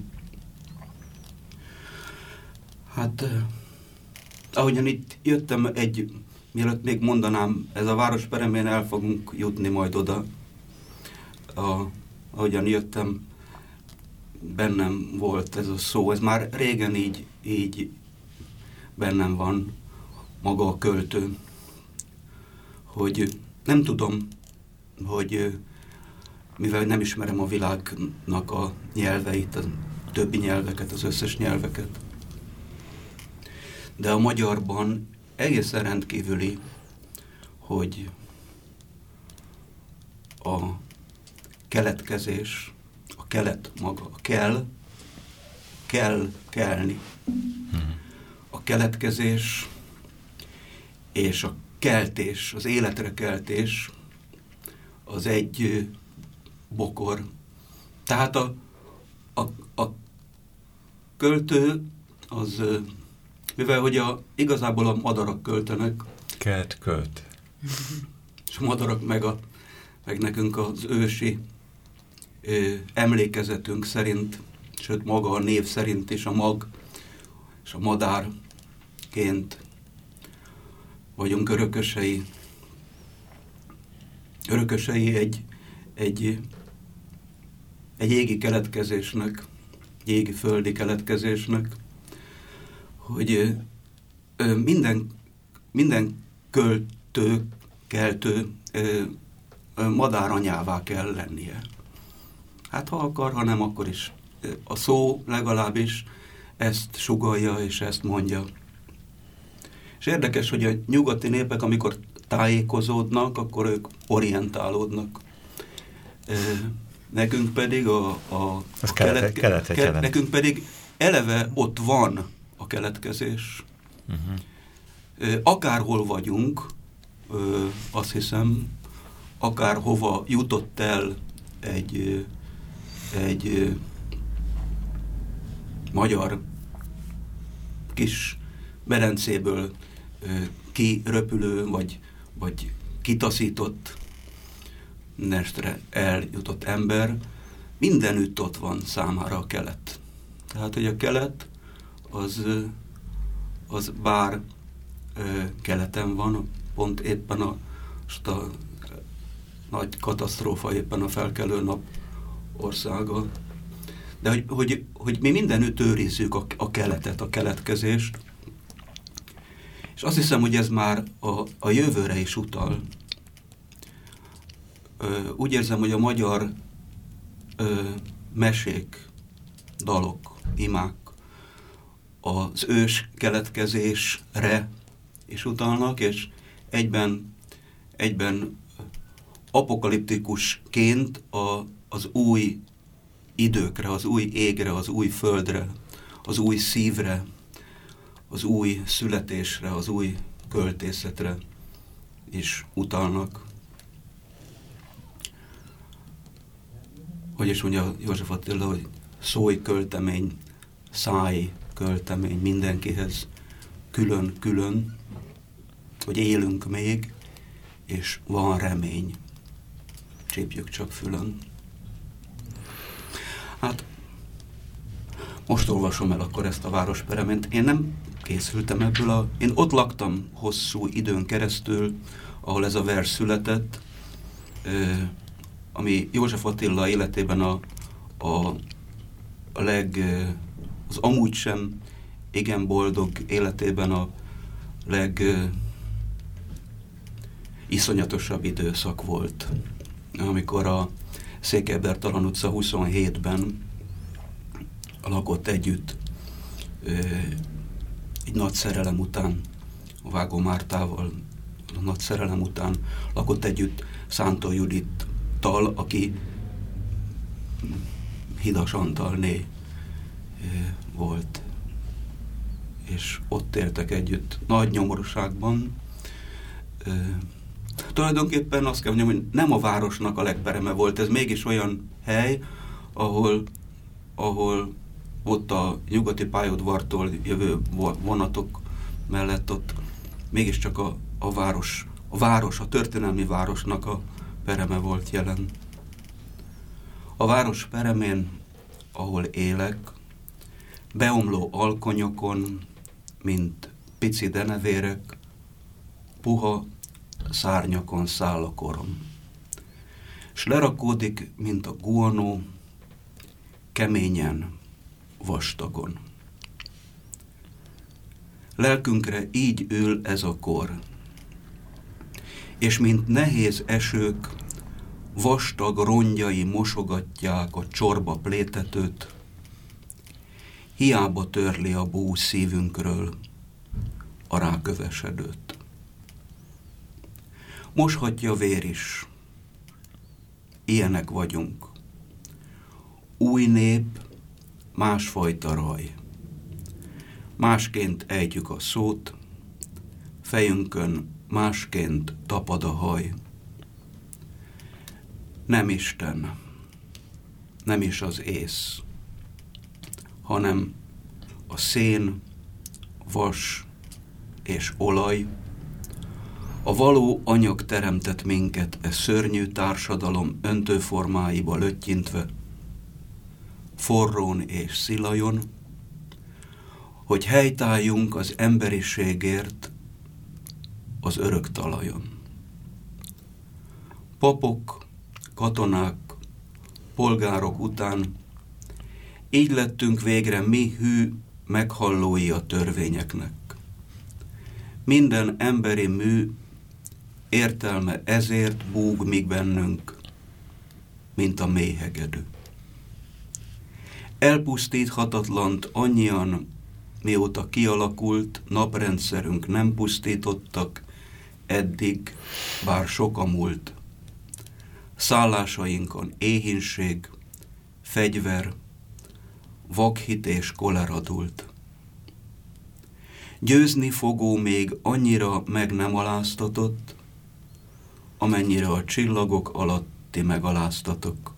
Hát, eh, ahogyan itt jöttem egy mielőtt még mondanám, ez a város peremén el fogunk jutni majd oda. A, ahogyan jöttem, bennem volt ez a szó, ez már régen így, így bennem van maga a költő, hogy nem tudom, hogy mivel nem ismerem a világnak a nyelveit, a többi nyelveket, az összes nyelveket, de a magyarban egészen rendkívüli, hogy a keletkezés, a kelet maga, a kell, kell kelni. A keletkezés és a keltés, az életre keltés az egy bokor. Tehát a, a, a költő az mivel hogy a, igazából a madarak költenek. Kelt költ. És a madarak meg, a, meg nekünk az ősi ö, emlékezetünk szerint, sőt maga a név szerint is a mag és a madárként vagyunk örökösei. Örökösei egy, egy, egy égi keletkezésnek, egy égi földi keletkezésnek, hogy minden, minden költő, keltő madáranyává kell lennie. Hát ha akar, ha nem, akkor is a szó legalábbis ezt sugalja és ezt mondja. És érdekes, hogy a nyugati népek, amikor tájékozódnak, akkor ők orientálódnak. Nekünk pedig a, a, a kelet, kelet, kelet, nekünk pedig eleve ott van keletkezés. Uh mhm. -huh. Akárhol vagyunk, azt hiszem, akárhova jutott el egy, egy magyar kis medencéből kiröpülő, vagy, vagy kitaszított nestre eljutott ember, mindenütt ott van számára a kelet. Tehát, hogy a kelet az, az bár keleten van, pont éppen a, a nagy katasztrófa, éppen a felkelő nap országa, de hogy, hogy, hogy mi mindenütt őrizzük a, a keletet, a keletkezést, és azt hiszem, hogy ez már a, a jövőre is utal. Ö, úgy érzem, hogy a magyar ö, mesék, dalok, imák az ős keletkezésre is utalnak, és egyben, egyben apokaliptikusként a, az új időkre, az új égre, az új földre, az új szívre, az új születésre, az új költészetre is utalnak. Hogy is mondja József Attila, hogy szólj költemény, száj költemény mindenkihez külön-külön, hogy élünk még, és van remény. Csépjük csak fülön. Hát most olvasom el akkor ezt a várospereményt. Én nem készültem ebből a... Én ott laktam hosszú időn keresztül, ahol ez a vers született, ami József Attila életében a, a, a leg... az amúgy sem igen boldog életében a leg iszonyatosabb időszak volt, amikor a Székelybertalan utca 27-ben lakott együtt egy nagy szerelem után, a Vágó Mártával, a nagy szerelem után lakott együtt Szántó Judittal, aki Hidas Antalné volt. És ott éltek együtt nagy nyomorúságban. Tulajdonképpen azt kell mondjam, hogy nem a városnak a legpereme volt, ez mégis olyan hely, ahol, ahol ott a nyugati pályaudvartól jövő vonatok mellett ott mégiscsak a, a város, a város, a történelmi városnak a pereme volt jelen. A város peremén, ahol élek, beomló alkonyokon, mint pici denevérek, puha szárnyakon száll a korom. S lerakódik, mint a guanó, keményen, vastagon. Lelkünkre így ül ez a kor, és mint nehéz esők, vastag rongyai mosogatják a csorba plétetőt, hiába törli a bú szívünkről a rákövesedőt. Moshatja vér is. Ilyenek vagyunk. Új nép, másfajta raj. Másként ejtjük a szót, fejünkön másként tapad a haj. Nem Isten, nem is az ész, hanem a szén, vas és olaj, a való anyag teremtett minket e szörnyű társadalom öntőformáiba löttyintve, forrón és szilajon, hogy helytáljunk az emberiségért az örök talajon. Papok, katonák, polgárok után így lettünk végre mi hű meghallói a törvényeknek. Minden emberi mű értelme ezért búg még bennünk, mint a méhegedő. Elpusztíthatatlant annyian, mióta kialakult, naprendszerünk nem pusztítottak, eddig, bár sok a múlt. Szállásainkon éhínség, fegyver, vakhit és koleradult. Győzni fogó még annyira meg nem aláztatott, amennyire a csillagok alatti megaláztatok.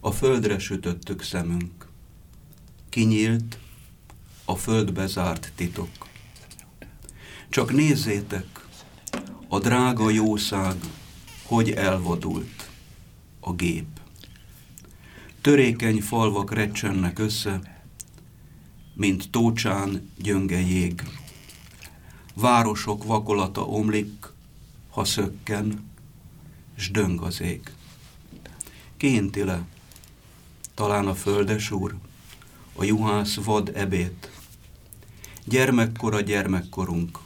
A földre sütöttük szemünk. Kinyílt a földbe zárt titok. Csak nézzétek, a drága jószág, hogy elvadult a gép. Törékeny falvak recsennek össze, mint tócsán gyönge jég. Városok vakolata omlik, ha szökken, s döng az ég. Kénti le, talán a földes úr, a juhász vad ebét. Gyermekkora gyermekkorunk,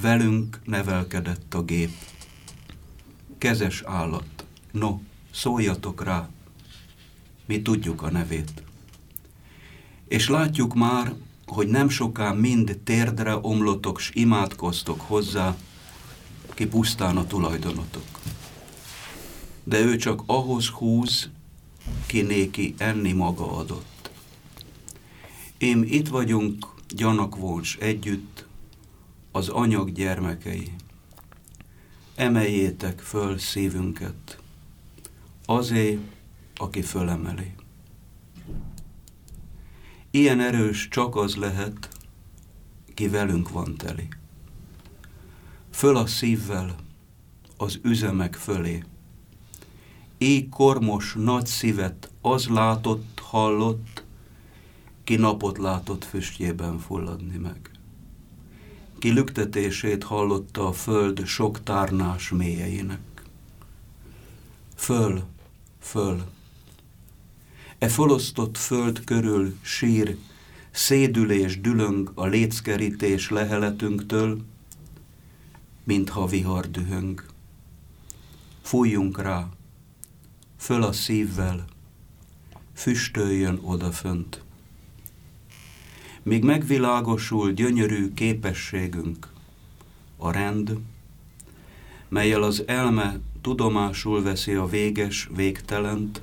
velünk nevelkedett a gép. Kezes állat, no, szóljatok rá, mi tudjuk a nevét. És látjuk már, hogy nem soká mind térdre omlotok, s imádkoztok hozzá, ki pusztán a tulajdonotok. De ő csak ahhoz húz, ki néki enni maga adott. Én itt vagyunk, gyanakvons együtt, az anyag gyermekei. Emeljétek föl szívünket, azé, aki fölemeli. Ilyen erős csak az lehet, ki velünk van teli. Föl a szívvel, az üzemek fölé. Éj kormos nagy szívet az látott, hallott, ki napot látott füstjében fulladni meg. Ki lüktetését hallotta a föld sok tárnás mélyeinek. Föl, föl, E folosztott föld körül sír, szédülés dülöng a léckerítés leheletünktől, mintha vihar dühöng. Fújjunk rá, föl a szívvel, füstöljön odafönt. Míg megvilágosul gyönyörű képességünk, a rend, melyel az elme tudomásul veszi a véges, végtelent,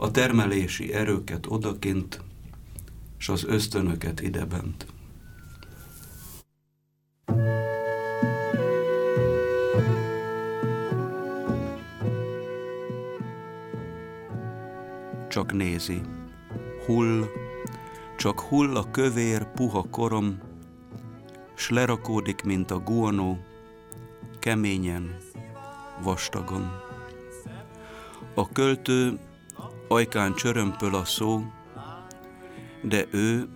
a termelési erőket odakint, és az ösztönöket idebent. Csak nézi, hull, csak hull a kövér, puha korom, s lerakódik, mint a guanó, keményen, vastagon. A költő ajkán csörömpöl a szó, de ő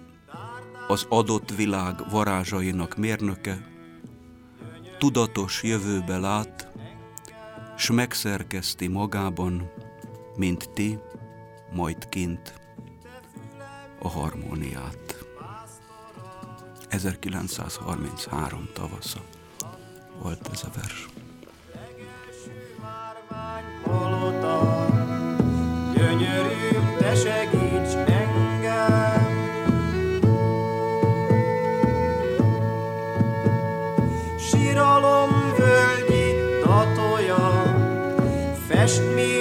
az adott világ varázsainak mérnöke, tudatos jövőbe lát, s megszerkeszti magában, mint ti, majd kint a harmóniát. 1933 tavasza volt ez a vers. Gyönyörűm, te segíts engem. Síralom völgyi tatoja, festmények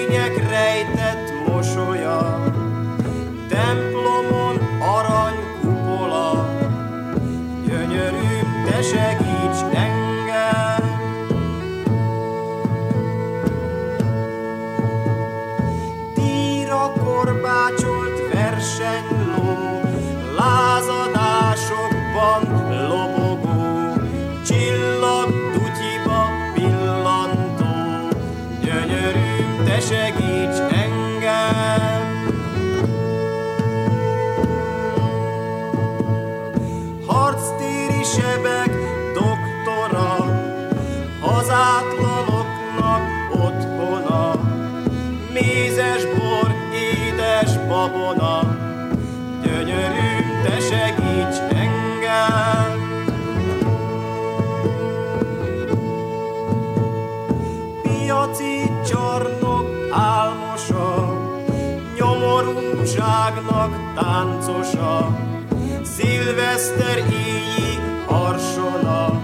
sebek doktora, hazátlanoknak otthona, mézes bor édes babona, gyönyörűm, te segíts engem! Piaci csarnok álmosa, nyomor marsa, szilveszter éjjé harsona,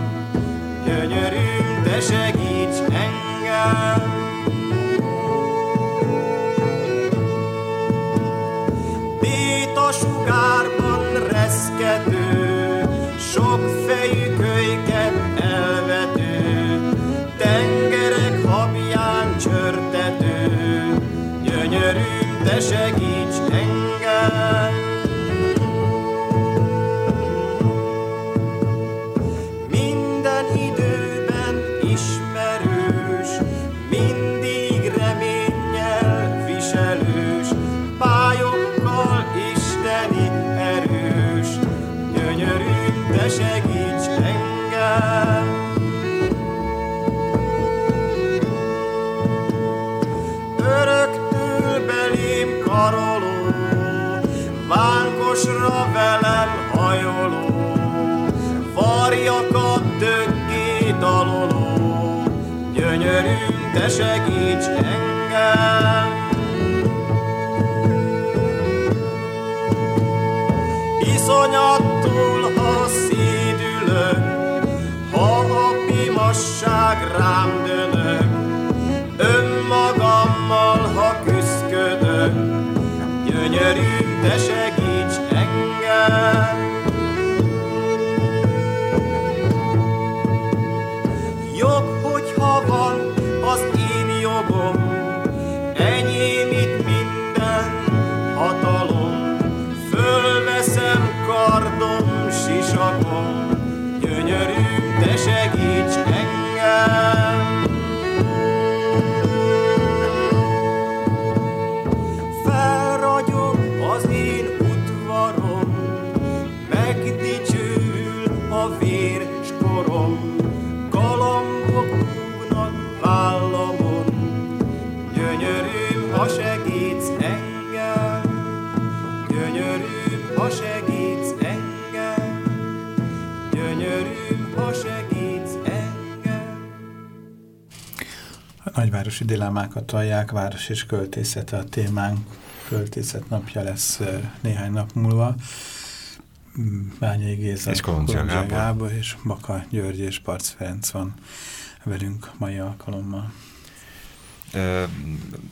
gyönyörűm, te segíts engem. Bét a sugárban reszkető, sok fejű kölyket elvető, tengerek habján csörtető, gyönyörűm, te segíts te segíts engem. Nagyvárosi dilemmákat hallják, város és költészete a témánk. Költészet napja lesz néhány nap múlva. Mm, Bányai Géza, És Kolundzsia Gábor. Gábor és Baka György és Parc Ferenc van velünk mai alkalommal. Ö,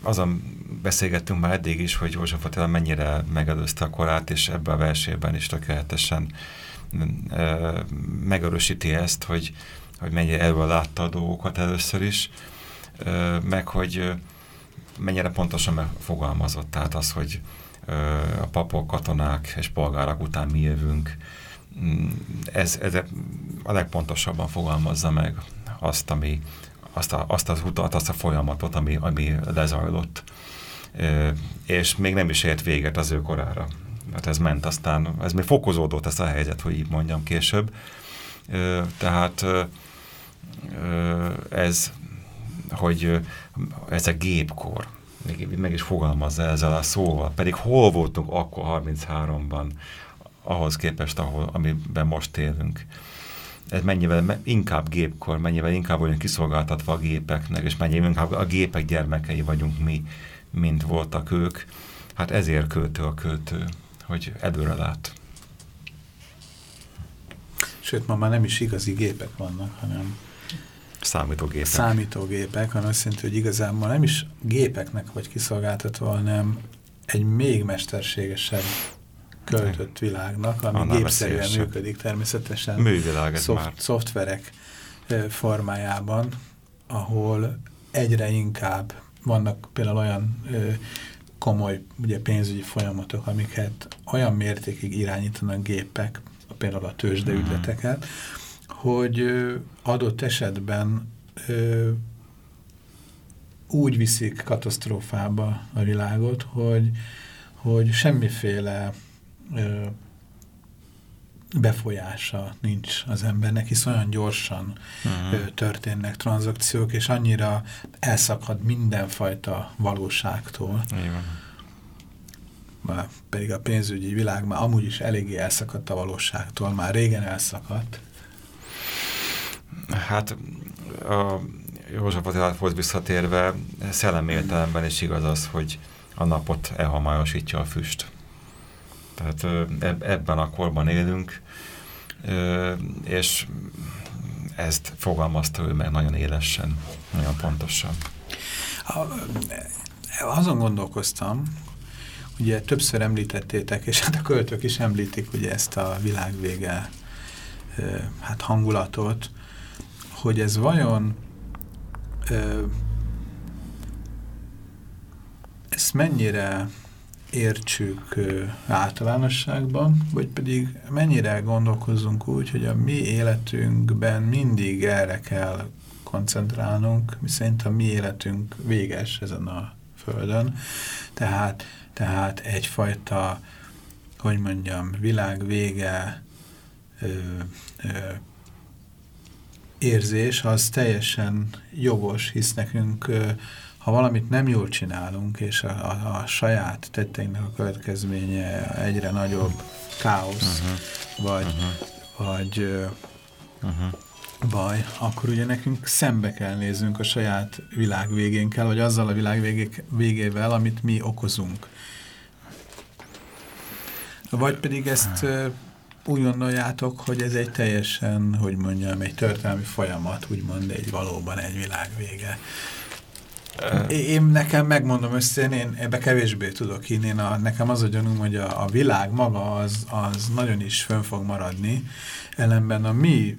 azon beszélgettünk már eddig is, hogy József Attila mennyire megelőzte a korát, és ebben a versében is tökéletesen megerősíti ezt, hogy, hogy mennyire elől látta a dolgokat először is, meg hogy mennyire pontosan megfogalmazott, tehát az, hogy a papok, katonák és polgárok után mi jövünk, Mm, ez, ez a legpontosabban fogalmazza meg azt, ami, azt, a, azt az utat, azt a folyamatot, ami, ami lezajlott. És még nem is ért véget az ő korára. Hát ez ment aztán, ez még fokozódott ez a helyzet, hogy így mondjam később. Tehát ez, hogy ez a gépkor, meg is fogalmazza ezzel a szóval, pedig hol voltunk akkor 33-ban, ahhoz képest, ahol, amiben most élünk. Ez mennyivel me- inkább gépkor, mennyivel inkább vagyunk kiszolgáltatva a gépeknek, és mennyivel inkább a gépek gyermekei vagyunk mi, mint voltak ők. Hát ezért költő a költő, hogy előre lát. Sőt, ma már nem is igazi gépek vannak, hanem Számítógépek. számítógépek, hanem azt jelenti, hogy igazából nem is gépeknek vagy kiszolgáltatva, hanem egy még mesterségesebb költött világnak, ami Annál gépszerűen veszélyesebb. működik természetesen Művilág szoft, már. szoftverek formájában, ahol egyre inkább vannak például olyan ö, komoly ugye, pénzügyi folyamatok, amiket olyan mértékig irányítanak gépek, például a tőzsdeügyleteket, hogy adott esetben ö, úgy viszik katasztrófába a világot, hogy, hogy semmiféle ö, befolyása nincs az embernek, hisz olyan gyorsan Mhm. ö, történnek tranzakciók, és annyira elszakad mindenfajta valóságtól. Van. Már pedig a pénzügyi világ már amúgy is eléggé elszakadt a valóságtól, már régen elszakadt. Hát a József Attilához visszatérve szellemi értelemben is igaz az, hogy a napot elhamályosítja a füst. Tehát eb ebben a korban élünk, és ezt fogalmazta ő meg nagyon élesen, nagyon pontosan. Azon gondolkoztam, ugye többször említettétek, és hát a költők is említik ugye ezt a világvége hát hangulatot, hogy ez vajon ezt mennyire értsük általánosságban, vagy pedig mennyire gondolkozunk úgy, hogy a mi életünkben mindig erre kell koncentrálnunk, miszerint a mi életünk véges ezen a földön, tehát, tehát egyfajta, hogy mondjam, világ vége ö, ö, érzés, az teljesen jogos, hisz nekünk ha valamit nem jól csinálunk, és a, a, a saját tetteinknek a következménye egyre nagyobb káosz, uh -huh. vagy, uh -huh. vagy uh -huh. baj, akkor ugye nekünk szembe kell néznünk a saját világ végénkkel, vagy azzal a világ végével, amit mi okozunk. Vagy pedig ezt úgy gondoljátok, hogy ez egy teljesen, hogy mondjam, egy történelmi folyamat, úgymond egy valóban egy világ vége. Én nekem megmondom összén, én ebbe kevésbé tudok hinni. Én a, nekem az a gyanúm, hogy a, a világ maga az, az nagyon is fönn fog maradni. Ellenben a mi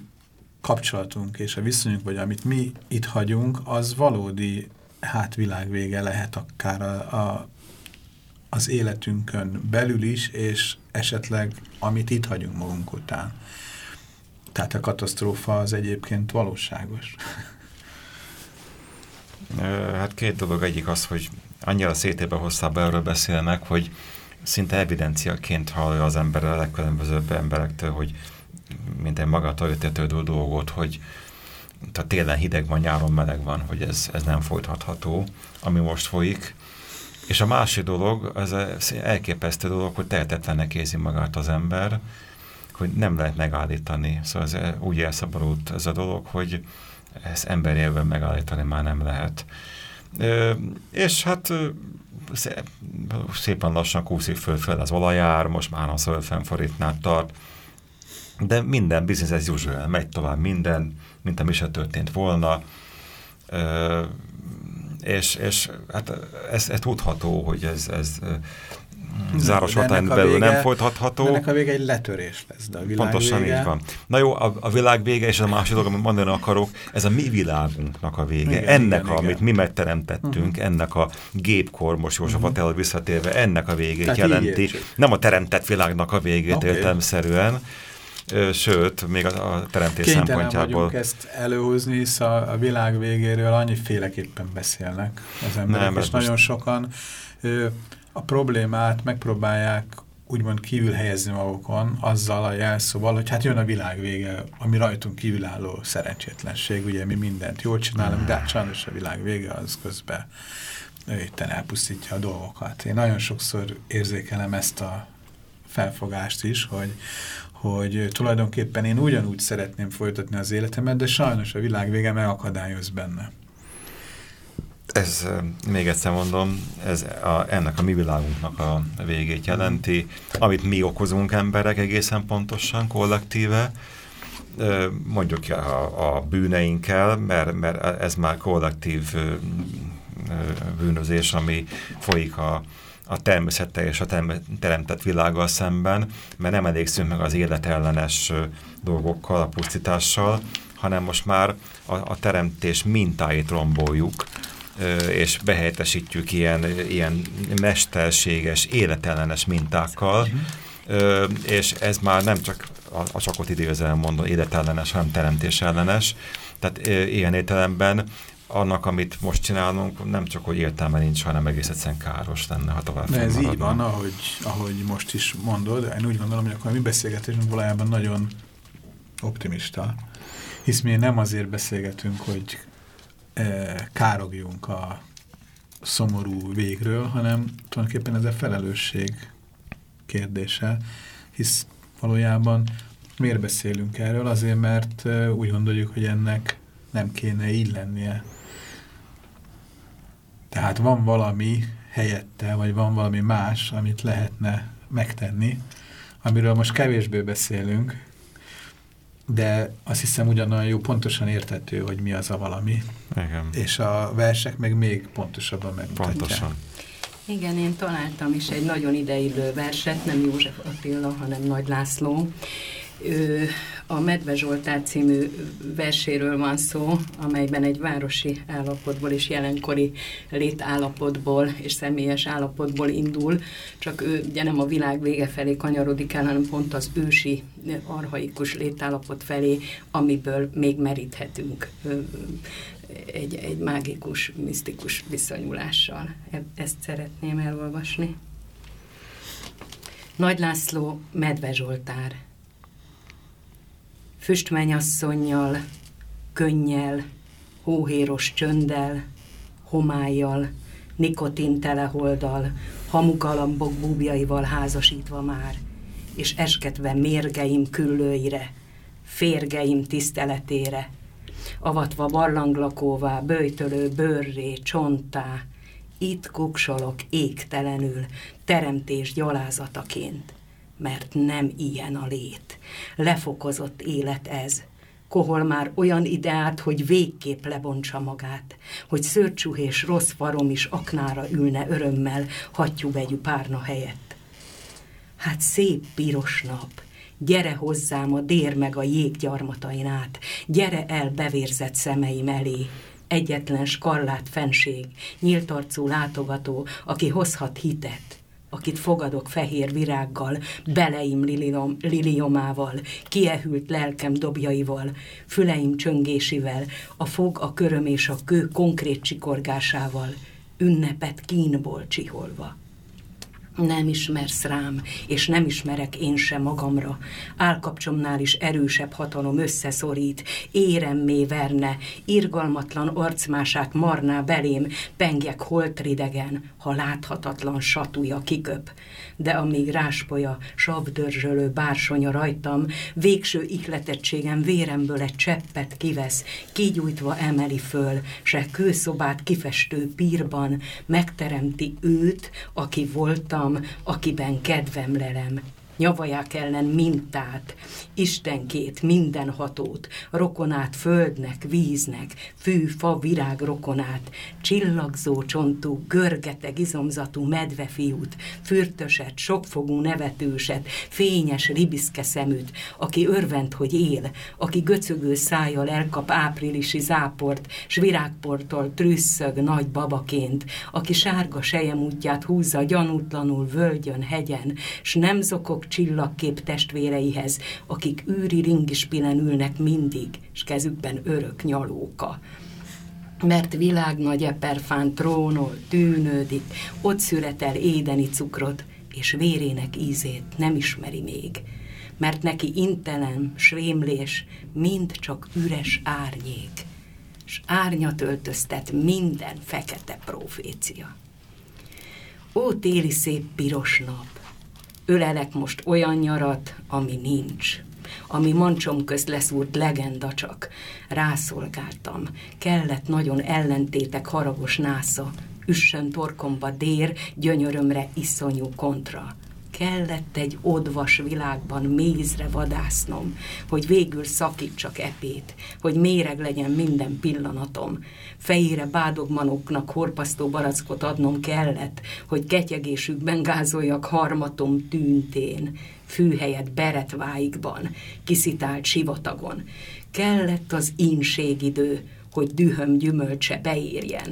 kapcsolatunk és a viszonyunk, vagy amit mi itt hagyunk, az valódi hát világvége lehet akár a, a, az életünkön belül is, és esetleg amit itt hagyunk magunk után. Tehát a katasztrófa az egyébként valóságos. Hát két dolog. Egyik az, hogy annyira szétébe hosszába erről beszélnek, hogy szinte evidenciaként hallja az ember a legkülönbözőbb emberektől, hogy minden magától öttetődő dolgot, hogy tehát télen hideg van, nyáron meleg van, hogy ez, ez nem folytatható, ami most folyik. És a másik dolog, az elképesztő dolog, hogy tehetetlennek érzi magát az ember, hogy nem lehet megállítani. Szóval ez úgy elszabadult ez a dolog, hogy ezt emberjelben megállítani már nem lehet. És hát szépen lassan kúszik föl, az olajár, most már a 50 forintnál tart, de minden business as usual, megy tovább minden, mint ami se történt volna, és, és hát ez, ez tudható, hogy ez, ez záros hatályán belül vége, nem folytatható. Ennek a vége egy letörés lesz, de a világ Pontosan vége... így van. Na jó, a, a világ vége, és a másik dolog, amit mondani akarok, ez a mi világunknak a vége. Igen, ennek, igen, a, amit igen. mi megteremtettünk, uh -huh. ennek a gépkor, most József uh -huh. visszatérve, ennek a végét Tehát jelenti. Nem a teremtett világnak a végét okay. értelmszerűen, sőt, még a, a teremtés Kénytelen szempontjából. vagyunk ezt előhozni, hisz a, a világ végéről annyiféleképpen beszélnek az emberek, Nem, és nagyon most... sokan a problémát megpróbálják úgymond kívül helyezni magukon, azzal a jelszóval, hogy hát jön a világ vége, ami rajtunk kívülálló szerencsétlenség, ugye mi mindent jól csinálunk, de hát sajnos a világ vége az közben itten elpusztítja a dolgokat. Én nagyon sokszor érzékelem ezt a felfogást is, hogy, hogy tulajdonképpen én ugyanúgy szeretném folytatni az életemet, de sajnos a világ vége megakadályoz benne. Ez, még egyszer mondom, ez a, ennek a mi világunknak a végét jelenti, amit mi okozunk emberek egészen pontosan, kollektíve, mondjuk a, a bűneinkkel, mert, mert ez már kollektív bűnözés, ami folyik a, a természettel és a teremtett világgal szemben, mert nem elégszünk meg az életellenes dolgokkal, a pusztítással, hanem most már a, a teremtés mintáit romboljuk, és behelyettesítjük ilyen, ilyen mesterséges, életellenes mintákkal, és ez már nem csak a, a csakot idézem mondom, életellenes, hanem teremtés ellenes. Tehát ilyen értelemben annak, amit most csinálunk, nem csak, hogy értelme nincs, hanem egész egyszerűen káros lenne, ha tovább De ez maradna. így van, ahogy, ahogy most is mondod. Én úgy gondolom, hogy akkor a mi beszélgetésünk valójában nagyon optimista. Hisz mi nem azért beszélgetünk, hogy károgjunk a szomorú végről, hanem tulajdonképpen ez a felelősség kérdése, hisz valójában miért beszélünk erről? Azért, mert úgy gondoljuk, hogy ennek nem kéne így lennie. Tehát van valami helyette, vagy van valami más, amit lehetne megtenni, amiről most kevésbé beszélünk, de azt hiszem ugyanolyan jó, pontosan értető, hogy mi az a valami. Igen. És a versek meg még pontosabban megmutatják. Pontosan. Igen, én találtam is egy nagyon ideillő verset, nem József Attila, hanem Nagy László. A Medve Zsoltár című verséről van szó, amelyben egy városi állapotból és jelenkori létállapotból és személyes állapotból indul, csak ő ugye nem a világ vége felé kanyarodik el, hanem pont az ősi, arhaikus létállapot felé, amiből még meríthetünk egy, egy mágikus, misztikus viszonyulással. E- Ezt szeretném elolvasni. Nagy László, Medve Zsoltár. Füstmenyasszonnyal, könnyel, hóhéros csönddel, homályjal, nikotin teleholdal, hamugalambok búbjaival házasítva már, és esketve mérgeim küllőire, férgeim tiszteletére, avatva barlanglakóvá, bőjtölő bőrré, csonttá, itt kuksolok égtelenül, teremtés gyalázataként, mert nem ilyen a lét. Lefokozott élet ez, kohol már olyan ideát, hogy végképp lebontsa magát, hogy szörcsúh és rossz varom is aknára ülne örömmel hattyúbegyű párna helyett. Hát szép piros nap, gyere hozzám a dér meg a jég gyarmatain át, gyere el bevérzett szemeim elé, egyetlen skarlát fenség, nyílt arcú látogató, aki hozhat hitet, akit fogadok fehér virággal, beleim liliom, liliomával, kiehült lelkem dobjaival, füleim csöngésivel, a fog, a köröm és a kő konkrét csikorgásával, ünnepet kínból csiholva nem ismersz rám, és nem ismerek én sem magamra. Álkapcsomnál is erősebb hatalom összeszorít, éremmé verne, irgalmatlan arcmását marná belém, pengjek holtridegen, ha láthatatlan satúja kiköp. De amíg ráspolya, savdörzsölő bársonya rajtam, végső ihletettségem véremből egy cseppet kivesz, kigyújtva emeli föl, se kőszobát kifestő pírban, megteremti őt, aki voltam, uram, akiben kedvem lelem. Nyavaják ellen mintát, Istenkét, mindenhatót, rokonát földnek, víznek, fű, fa, virág rokonát, csillagzó csontú, görgeteg izomzatú medvefiút, fürtöset, sokfogú nevetőset, fényes ribiszke szeműt, aki örvend, hogy él, aki göcögő szájjal elkap áprilisi záport, s virágportól trüsszög nagy babaként, aki sárga sejem útját húzza gyanútlanul völgyön, hegyen, s nem zokog csillagkép testvéreihez, akik űri ringispilen ülnek mindig, s kezükben örök nyalóka. Mert világ nagy eperfán trónol, tűnődik, ott szüretel édeni cukrot, és vérének ízét nem ismeri még, mert neki intelem, srémlés, mind csak üres árnyék, s árnyat öltöztet minden fekete profécia. Ó, téli szép piros nap, ölelek most olyan nyarat, ami nincs, ami mancsom közt leszúrt legenda csak. Rászolgáltam, kellett nagyon ellentétek haragos násza, üssön torkomba dér, gyönyörömre iszonyú kontra. Kellett egy odvas világban mézre vadásznom, hogy végül szakítsak epét, hogy méreg legyen minden pillanatom. Fejére bádogmanoknak horpasztó barackot adnom kellett, hogy ketyegésükben gázoljak harmatom tűntén, fűhelyet beretváikban, kiszitált sivatagon. Kellett az inségidő, hogy dühöm gyümölcse beérjen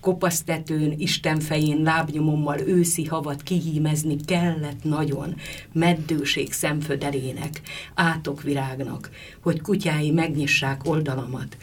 kopasztetőn, istenfején lábnyomommal őszi havat kihímezni kellett nagyon, meddőség szemfödelének, átokvirágnak, hogy kutyái megnyissák oldalamat,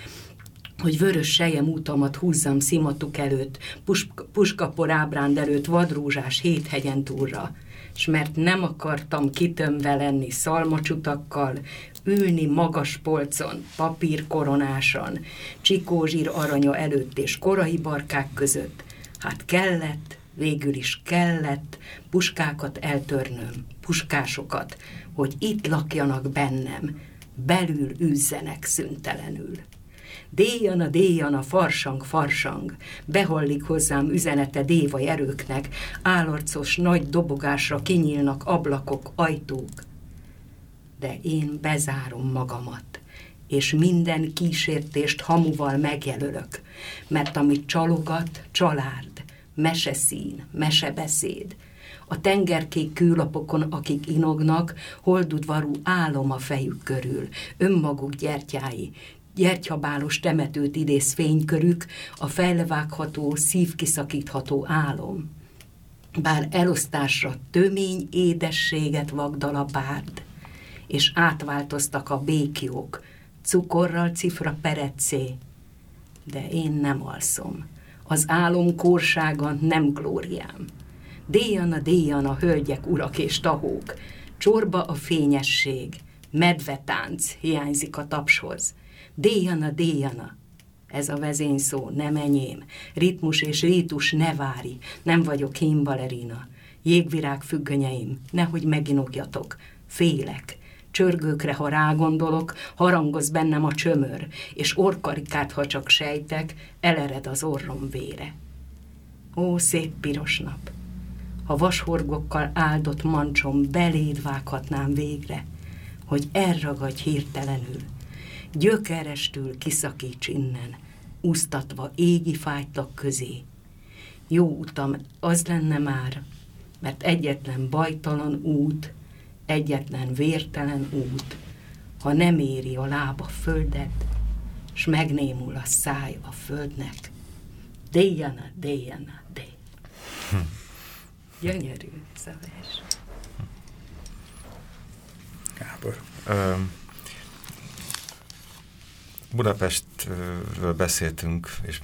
hogy vörös sejem útamat húzzam szimatuk előtt, pusk puskapor ábránd előtt vadrózsás héthegyen túlra, és mert nem akartam kitömve lenni szalmacsutakkal, ülni magas polcon, papírkoronáson, csikózsír aranya előtt és korai barkák között. Hát kellett, végül is kellett puskákat eltörnöm, puskásokat, hogy itt lakjanak bennem, belül üzzenek szüntelenül. Déjana, déjana, farsang, farsang, behallik hozzám üzenete dévaj erőknek, állarcos nagy dobogásra kinyílnak ablakok, ajtók. De én bezárom magamat, és minden kísértést hamuval megjelölök, mert amit csalogat, család, meseszín, mesebeszéd, a tengerkék kőlapokon, akik inognak, holdudvarú álom a fejük körül, önmaguk gyertyái, gyertyabálos temetőt idéz fénykörük, a fejlevágható, szívkiszakítható álom. Bár elosztásra tömény édességet vagdal a bárd, és átváltoztak a békjók, cukorral cifra perecé, de én nem alszom. Az álom kórsága nem glóriám. Déjana, déjana, hölgyek, urak és tahók, csorba a fényesség, medvetánc hiányzik a tapshoz. Déjana, déjana, ez a vezényszó nem enyém, ritmus és rítus ne vári, nem vagyok hímbalerina. Jégvirág függönyeim, nehogy meginogjatok, félek, csörgőkre, ha rágondolok, harangoz bennem a csömör, és orkarikát, ha csak sejtek, elered az orrom vére. Ó, szép piros nap! Ha vashorgokkal áldott mancsom beléd vághatnám végre, hogy elragadj hirtelenül, gyökerestül kiszakíts innen, úsztatva égi fájtlak közé. Jó utam az lenne már, mert egyetlen bajtalan út, egyetlen vértelen út, ha nem éri a lába földet, s megnémul a száj a földnek. Déjana, déjana, dé. Hm. Gyönyörű ez a vers. Budapestről beszéltünk, és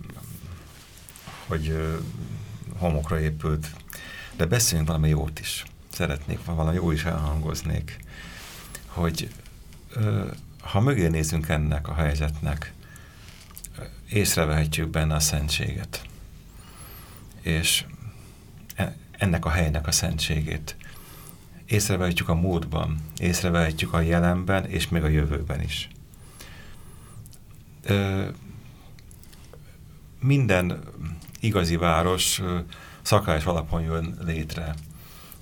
hogy homokra épült, de beszéljünk valami jót is. Szeretnék, valami jó is elhangoznék, hogy ha mögé nézünk ennek a helyzetnek, észrevehetjük benne a szentséget. És e, ennek a helynek a szentségét. Észrevehetjük a múltban, észrevehetjük a jelenben, és még a jövőben is. Minden igazi város szakás alapon jön létre.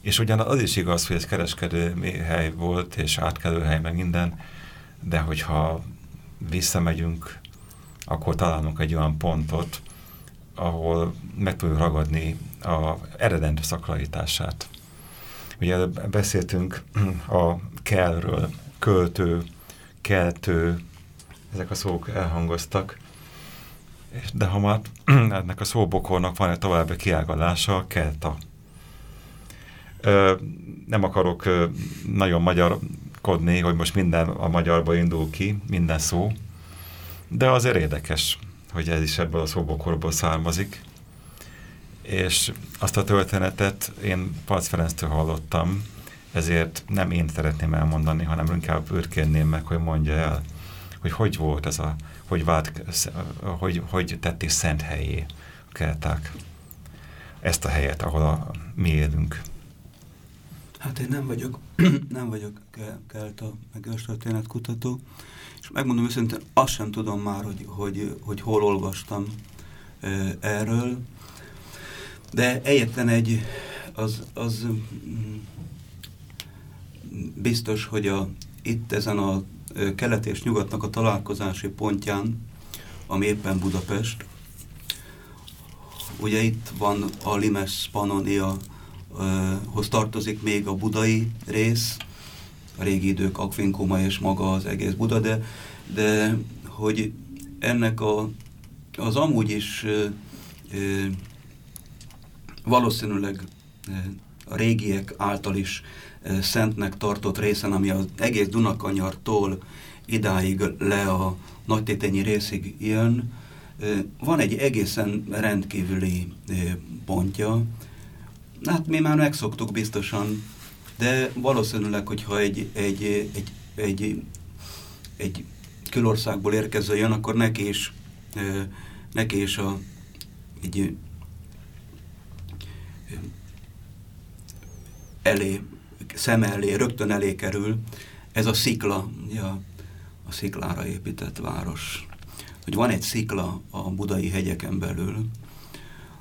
És ugyan az is igaz, hogy ez kereskedő hely volt, és átkelő hely, meg minden, de hogyha visszamegyünk, akkor találunk egy olyan pontot, ahol meg tudjuk ragadni a eredendő szakralitását. Ugye beszéltünk a kellről, költő, keltő, ezek a szók elhangoztak, de ha már [clears throat] ennek a szóbokornak van egy további kiágalása, kelta. Ö, nem akarok ö, nagyon magyarkodni, hogy most minden a magyarba indul ki, minden szó, de azért érdekes, hogy ez is ebből a szóbokorból származik. És azt a történetet én Palc Ferenctől hallottam, ezért nem én szeretném elmondani, hanem inkább őt meg, hogy mondja el, hogy hogy volt ez a, hogy, vált, hogy, hogy tették szent helyé a kelták ezt a helyet, ahol a, mi élünk. Hát én nem vagyok, [clears throat] nem vagyok kelta, meg kutató, és megmondom őszintén, azt sem tudom már, hogy, hogy, hogy hol olvastam e, erről, de egyetlen egy, az, az mm, biztos, hogy a, itt ezen a kelet és nyugatnak a találkozási pontján, ami éppen Budapest, ugye itt van a Limes Pannonia, hoz tartozik még a budai rész, a régi idők akvinkuma és maga az egész Buda, de, de hogy ennek a, az amúgy is ö, ö, valószínűleg ö, a régiek által is szentnek tartott részen, ami az egész Dunakanyartól idáig le a nagytétenyi részig jön, van egy egészen rendkívüli pontja, hát mi már megszoktuk biztosan, de valószínűleg, hogyha egy, egy, egy, egy, egy külországból érkező jön, akkor neki is, neki is a, egy elé, szem elé, rögtön elé kerül ez a szikla, ja, a sziklára épített város. hogy van egy szikla a budai hegyeken belül,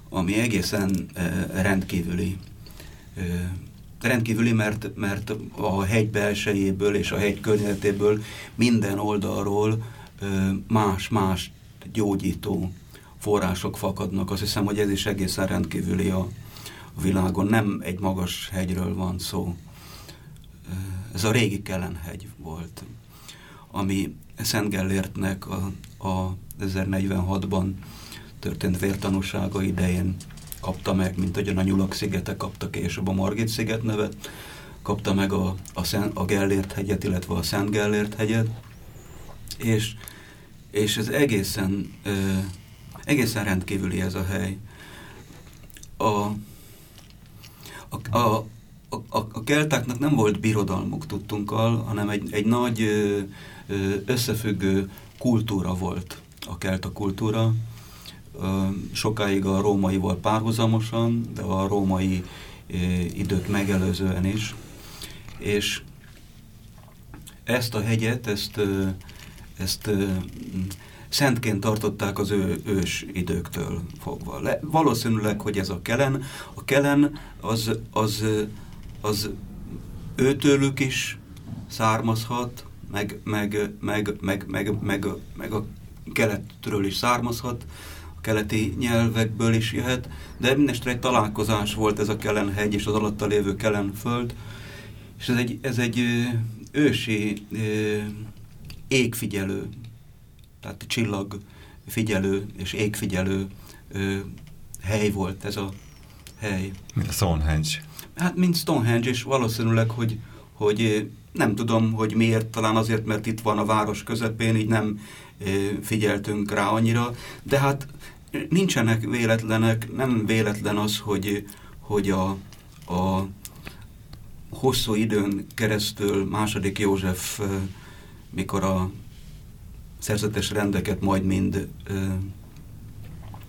ami egészen rendkívüli. Rendkívüli, mert, mert a hegy belsejéből és a hegy környezetéből minden oldalról más-más gyógyító források fakadnak. Azt hiszem, hogy ez is egészen rendkívüli a, a világon. Nem egy magas hegyről van szó. Ez a régi Kellenhegy volt, ami Szent Gellértnek a, a 1046-ban történt vértanúsága idején kapta meg, mint hogy a Nyulak szigete kapta később a Margit sziget nevet, kapta meg a, a, Szent, a Gellért hegyet, illetve a Szent Gellért hegyet, és, és ez egészen, ö, egészen rendkívüli ez a hely. A, a, a, a, a keltáknak nem volt birodalmuk tudtunkkal, hanem egy, egy nagy összefüggő kultúra volt a kelta kultúra, sokáig a rómaival párhuzamosan, de a római idők megelőzően is. És ezt a hegyet, ezt, ezt szentként tartották az ő ős időktől fogva. Le, valószínűleg, hogy ez a kelen, a kelen az, az, az őtőlük is származhat, meg, meg, meg, meg, meg, meg, meg a keletről is származhat, a keleti nyelvekből is jöhet, de mindestre egy találkozás volt ez a Kelenhegy és az alatta lévő Kelenföld, és ez egy, ez egy ősi égfigyelő, tehát csillagfigyelő és égfigyelő hely volt ez a hely. Mint a Stonehenge. Hát, mint Stonehenge, és valószínűleg, hogy, hogy nem tudom, hogy miért, talán azért, mert itt van a város közepén, így nem figyeltünk rá annyira, de hát nincsenek véletlenek, nem véletlen az, hogy, hogy a, a hosszú időn keresztül második József, mikor a szerzetes rendeket majd mind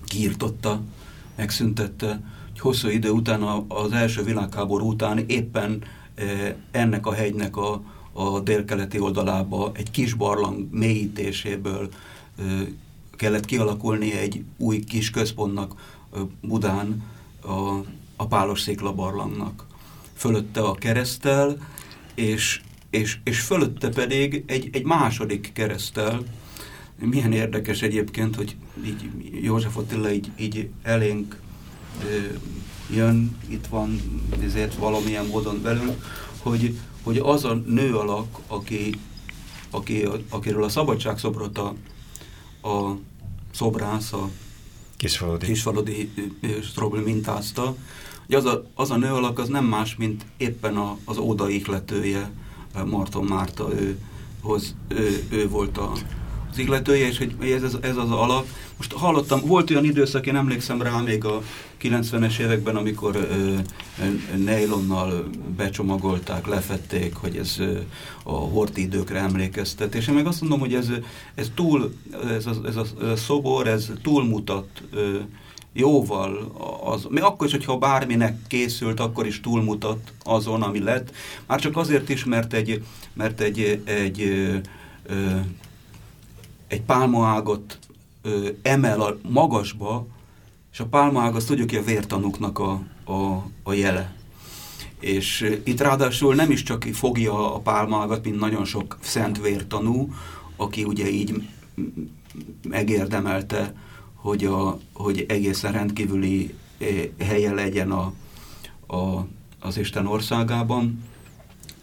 kiirtotta, megszüntette, hosszú idő után az első világháború után éppen ennek a hegynek a, a délkeleti oldalába egy kis barlang mélyítéséből kellett kialakulni egy új kis központnak Budán, a, a Pálos Székla barlangnak. Fölötte a keresztel, és, és, és fölötte pedig egy, egy második keresztel. Milyen érdekes egyébként, hogy így József Attila így, így elénk jön, itt van ezért valamilyen módon velünk, hogy, hogy az a nő alak, aki, aki, akiről a szabadságszobrot a, a szobrász, a Kisfaludi, Kisfaludi Strobl mintázta, hogy az a, az a nő alak az nem más, mint éppen a, az óda ihletője, Marton Márta, ő, hoz, ő, ő volt a, az ihletője, és hogy ez, ez, ez az alak. Most hallottam, volt olyan időszak, én emlékszem rá még a 90-es években, amikor ö, ö, nejlonnal becsomagolták, lefették, hogy ez ö, a horti időkre emlékeztet. És én meg azt mondom, hogy ez, ez túl, ez a, ez a szobor, ez túlmutat ö, jóval, az, még akkor is, hogyha bárminek készült, akkor is túlmutat azon, ami lett. Már csak azért is, mert egy, mert egy, egy, ö, egy pálmaágot ö, emel a magasba, és a pálmaág azt tudjuk, hogy a vértanúknak a, a, a jele. És itt ráadásul nem is csak fogja a pálmágat, mint nagyon sok szent vértanú, aki ugye így megérdemelte, hogy, a, hogy egészen rendkívüli helye legyen a, a, az Isten országában,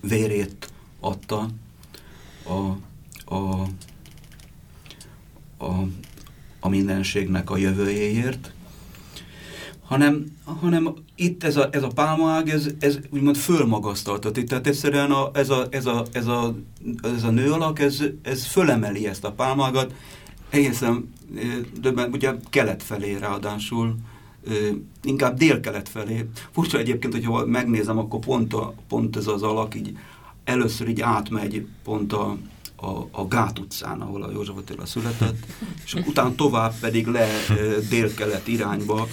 vérét adta a, a, a, a mindenségnek a jövőjéért, hanem, hanem itt ez a, ez a pálmaág, ez, ez úgymond fölmagasztaltatik. Tehát egyszerűen a, ez, a, ez, a, ez, a, ez a nő alak, ez, ez fölemeli ezt a pálmágat, egészen döbben, ugye kelet felé ráadásul, inkább dél-kelet felé. Furcsa egyébként, hogyha megnézem, akkor pont, a, pont ez az alak így először így átmegy pont a, a, a Gát utcán, ahol a József Attila született, és utána tovább pedig le dél-kelet irányba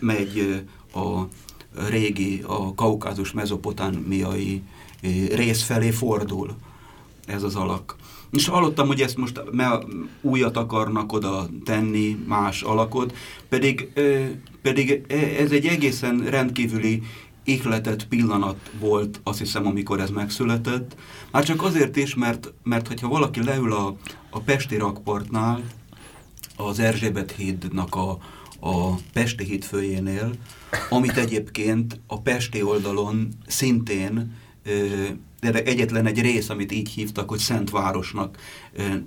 megy a régi, a kaukázus mezopotámiai rész felé fordul. ez az alak. És hallottam, hogy ezt most újat akarnak oda tenni, más alakot, pedig, pedig ez egy egészen rendkívüli ihletett pillanat volt, azt hiszem, amikor ez megszületett. Már csak azért is, mert, mert hogyha valaki leül a, a Pesti rakpartnál, az Erzsébet hídnak a, a Pesti híd főjénél, amit egyébként a Pesti oldalon szintén de egyetlen egy rész, amit így hívtak, hogy Szentvárosnak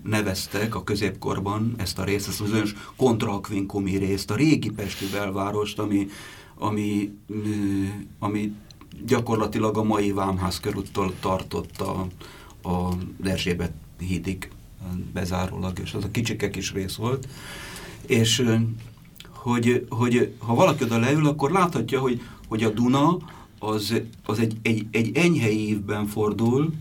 neveztek a középkorban ezt a részt, ezt az önös kontraakvinkumi részt, a régi Pesti belvárost, ami, ami, ami gyakorlatilag a mai Vámház körúttól tartott a, a Erzsébet hídig bezárólag, és az a kicsike kis rész volt. És hogy, hogy ha valaki oda leül, akkor láthatja, hogy, hogy a Duna az, az egy, egy, egy enyhe évben fordul,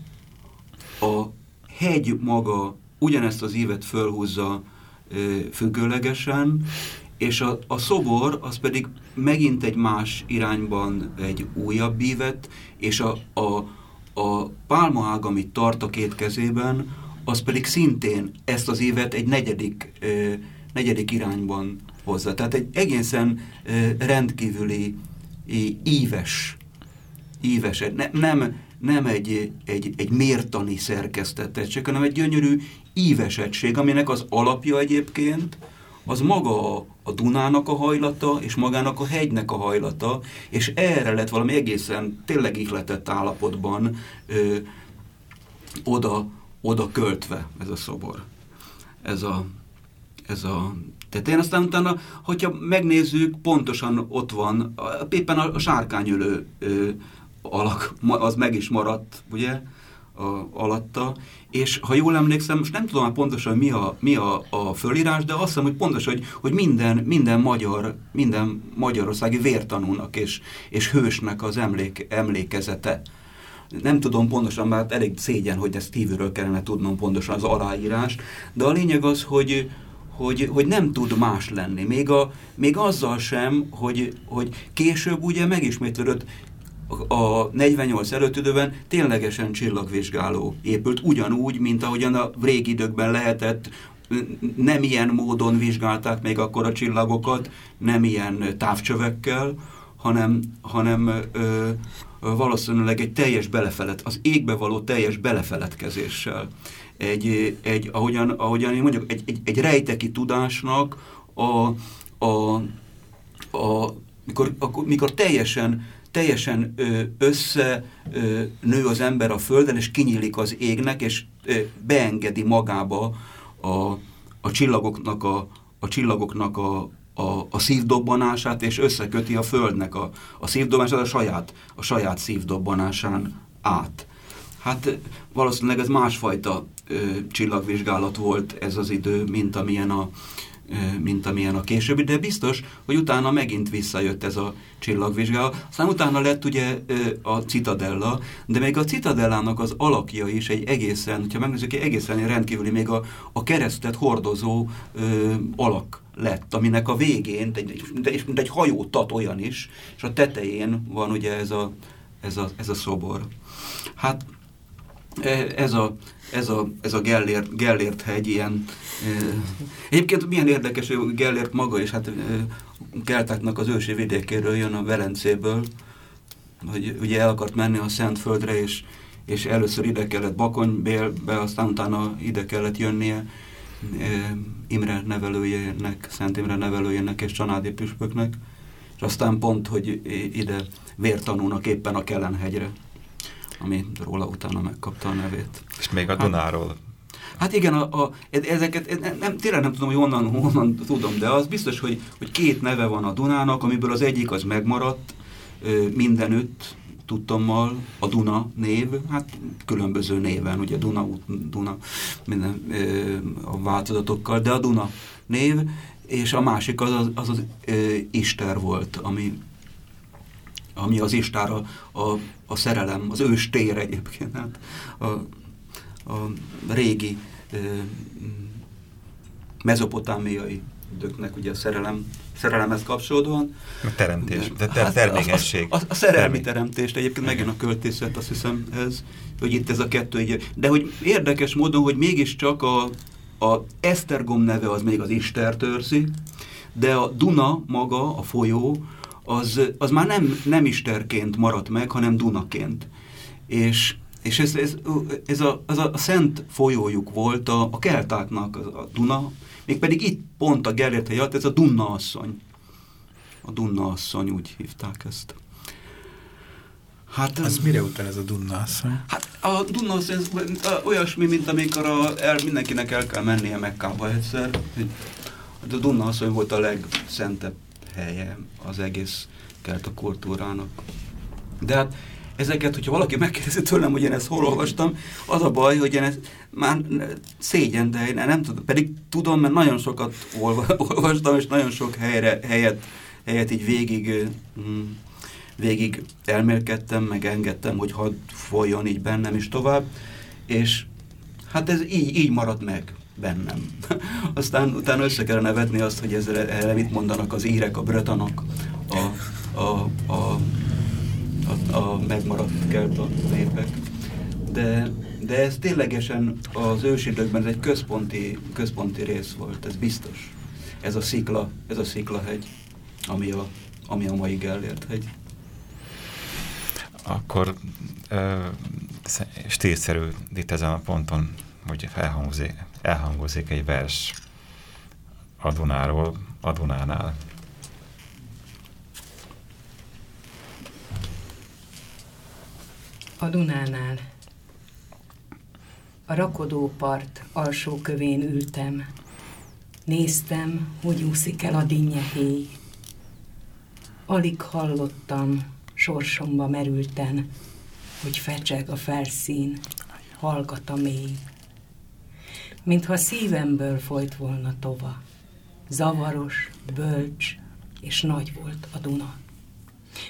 a hegy maga ugyanezt az évet fölhúzza függőlegesen, és a, a szobor az pedig megint egy más irányban egy újabb ívet, és a, a, a pálmaág, amit tart a két kezében, az pedig szintén ezt az évet egy negyedik, ö, negyedik irányban hozza. Tehát egy egészen ö, rendkívüli íves, íves ne, nem, nem egy, egy, egy mértani szerkesztetetség, hanem egy gyönyörű ívesettség, aminek az alapja egyébként az maga a, a Dunának a hajlata, és magának a hegynek a hajlata, és erre lett valami egészen tényleg ihletett állapotban ö, oda, oda költve ez a szobor. Ez a, ez a tetején. Aztán utána, hogyha megnézzük, pontosan ott van, a- éppen a, a sárkányölő alak, az meg is maradt, ugye, a, alatta, és ha jól emlékszem, most nem tudom már pontosan mi a, mi a, a fölírás, de azt hiszem, hogy pontosan, hogy, hogy minden, minden magyar, minden magyarországi vértanúnak és, és hősnek az emlék, emlékezete. Nem tudom pontosan, mert elég szégyen, hogy ezt kívülről kellene tudnom pontosan az aláírás, de a lényeg az, hogy, hogy, hogy nem tud más lenni. Még, a, még azzal sem, hogy, hogy később ugye megismétlődött a 48 előtt időben ténylegesen csillagvizsgáló épült, ugyanúgy, mint ahogyan a régi időkben lehetett, nem ilyen módon vizsgálták még akkor a csillagokat, nem ilyen távcsövekkel, hanem, hanem ö, valószínűleg egy teljes belefelet, az égbe való teljes belefeledkezéssel. Egy, egy ahogyan, ahogyan én mondjuk, egy, egy, egy rejteki tudásnak a, a, a mikor, akkor, mikor teljesen teljesen ö, össze ö, nő az ember a földön, és kinyílik az égnek, és beengedi magába a, a csillagoknak a, a csillagoknak a, a, a szívdobbanását, és összeköti a földnek a, a szívdobbanását a saját, a saját szívdobbanásán át. Hát valószínűleg ez másfajta ö, csillagvizsgálat volt ez az idő, mint amilyen a, mint amilyen a későbbi, de biztos, hogy utána megint visszajött ez a csillagvizsgálat. Aztán utána lett ugye a Citadella, de még a Citadellának az alakja is egy egészen, hogyha megnézzük, egy egészen rendkívüli, még a, a keresztet hordozó ö, alak lett, aminek a végén, egy, egy, mint egy hajótat olyan is, és a tetején van ugye ez a, ez a, ez a szobor. Hát ez a, ez a, ez a Gellért, Gellért hegy ilyen... E, egyébként milyen érdekes, hogy Gellért maga is, hát e, keltáknak az ősi vidékéről jön a Velencéből, hogy ugye el akart menni a Szentföldre, és, és először ide kellett Bakonybélbe, aztán utána ide kellett jönnie e, Imre nevelőjének, Szent Imre nevelőjének és Csanádi püspöknek, és aztán pont, hogy ide vértanúnak éppen a Kelenhegyre, ami róla utána megkapta a nevét. És még a Dunáról. Hát igen, a, a, ezeket nem, nem, tényleg nem tudom, hogy honnan, honnan tudom, de az biztos, hogy, hogy két neve van a Dunának, amiből az egyik az megmaradt mindenütt, tudtommal, a Duna név, hát különböző néven, ugye Duna, Duna, minden a változatokkal, de a Duna név, és a másik az az, az, az Ister volt, ami, ami az Istára a, a, a szerelem, az őstér egyébként, hát a, a régi ö, mezopotámiai időknek ugye a szerelem, szerelemhez kapcsolódóan. A teremtés, de Hát, ter termékenység. A, a, a szerelmi Termé- teremtést, egyébként megjön a költészet, azt hiszem ez, hogy itt ez a kettő így, de hogy érdekes módon, hogy mégiscsak a, a Esztergom neve az még az Istert őrzi, de a Duna maga, a folyó, az, az már nem, nem Isterként maradt meg, hanem Dunaként. És, és ez, ez, ez a, az a szent folyójuk volt a, a keltáknak, a, a Duna, mégpedig itt pont a Gellért hely alatt, ez a Dunna asszony. A Dunna asszony, úgy hívták ezt. Hát, Az mire utal ez a Dunna asszony? Hát a ez olyasmi, mint amikor a, el, mindenkinek el kell mennie Mekkába egyszer. A Dunna asszony volt a legszentebb helye az egész kelta kultúrának. De hát ezeket, hogyha valaki megkérdezi tőlem, hogy én ezt hol olvastam, az a baj, hogy én ezt már szégyen, de én nem tudom, pedig tudom, mert nagyon sokat olva- [laughs] olvastam, és nagyon sok helyre, helyet, helyet így végig, mm, végig elmélkedtem, meg engedtem, hogy hadd folyjon így bennem is tovább, és hát ez így, így maradt meg bennem. [laughs] Aztán utána össze kellene vetni azt, hogy ezzel erre mit mondanak az írek, a bretanok, a, a, a, a, a megmaradt kelta népek. De, de ez ténylegesen az ősidőkben ez egy központi, központi rész volt, ez biztos. Ez a szikla, ez a sziklahegy, ami a, ami a mai Gellért hegy. Akkor ö, stílszerű itt ezen a ponton, hogy elhangozik, elhangozik egy vers a Dunáról, a Dunánál. A Dunánál. A rakodópart alsó kövén ültem. Néztem, hogy úszik el a dinnye héj. Alig hallottam, sorsomba merülten, hogy fecseg a felszín, hallgat a mély. Mintha szívemből folyt volna tova. Zavaros, bölcs és nagy volt a Duna.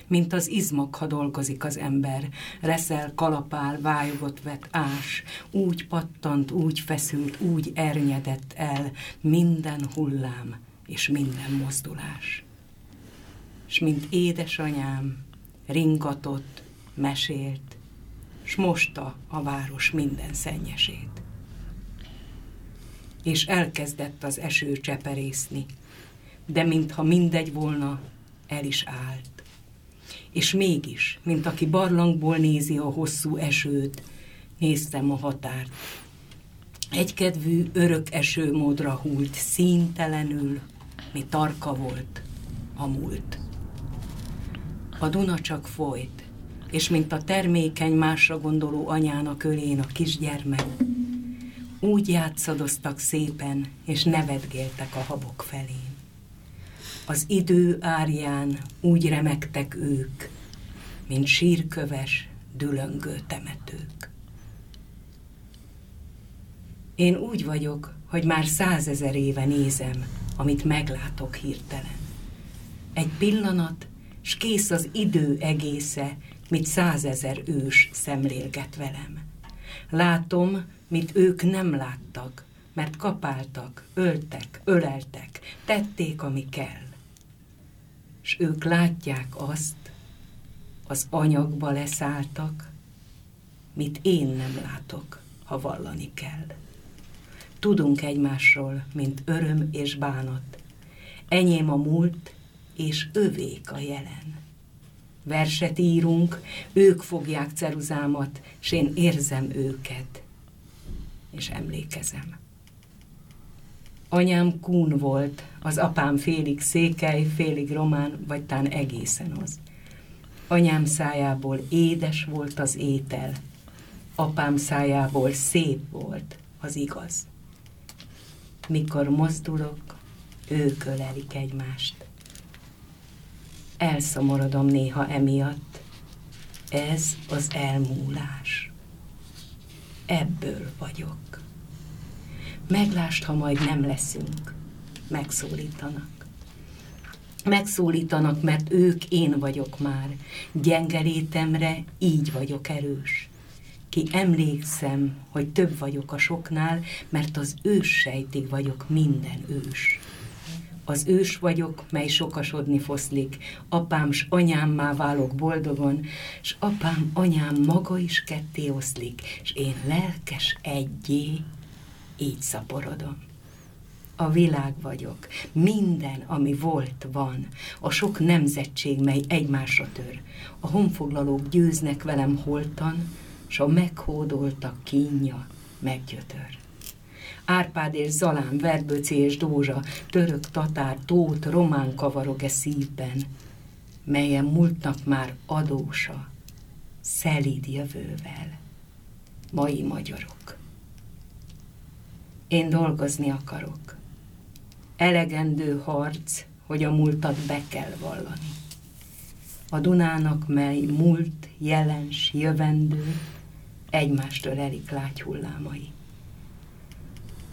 Mint az izmok, ha dolgozik az ember, reszel, kalapál, vájogot vet, ás, úgy pattant, úgy feszült, úgy ernyedett el minden hullám és minden mozdulás. S mint édesanyám, ringatott, mesélt, s mosta a város minden szennyesét. És elkezdett az eső cseperészni, de mintha mindegy volna, el is állt. És mégis, mint aki barlangból nézi a hosszú esőt, néztem a határt. Egykedvű, örök esőmódra hult, színtelenül, mi tarka volt a múlt. A Duna csak folyt, és mint a termékeny, másra gondoló anyának ölén a kisgyermek, úgy játszadoztak szépen, és nevetgéltek a habok felén. Az idő árján úgy remektek ők, mint sírköves, dülöngő temetők. Én úgy vagyok, hogy már százezer éve nézem, amit meglátok hirtelen. Egy pillanat, s kész az idő egésze, mit százezer ős szemlélget velem. Látom, mit ők nem láttak, mert kapáltak, öltek, öleltek, tették, ami kell. S ők látják azt, az anyagba leszálltak, mit én nem látok, ha vallani kell. Tudunk egymásról, mint öröm és bánat. Enyém a múlt, és övék a jelen. Verset írunk, ők fogják ceruzámat, s én érzem őket, és emlékezem. Anyám kún volt, az apám félig székely, félig román, vagy tán egészen az. Anyám szájából édes volt az étel, apám szájából szép volt az igaz. Mikor mozdulok, ők ölelik egymást. Elszomorodom néha emiatt. Ez az elmúlás. Ebből vagyok. Meglást, ha majd nem leszünk. Megszólítanak. Megszólítanak, mert ők én vagyok már. Gyenge létemre így vagyok erős. Ki emlékszem, hogy több vagyok a soknál, mert az ős sejtig vagyok minden ős. Az ős vagyok, mely sokasodni foszlik, apám s anyámmá válok boldogon, s apám anyám maga is ketté oszlik, s én lelkes egyé, így szaporodom. A világ vagyok, minden, ami volt, van, a sok nemzetség, mely egymásra tör. A honfoglalók győznek velem holtan, s a meghódoltak kínja meggyötör. Árpád és Zalán, Verbőci és Dózsa, török, tatár, tót, román kavarog-e szívben, melyen múltnak már adósa, szelíd jövővel, mai magyarok. Én dolgozni akarok. Elegendő harc, hogy a múltat be kell vallani. A Dunának, mely múlt, jelens, jövendő, egymást ölelik lágy hullámai.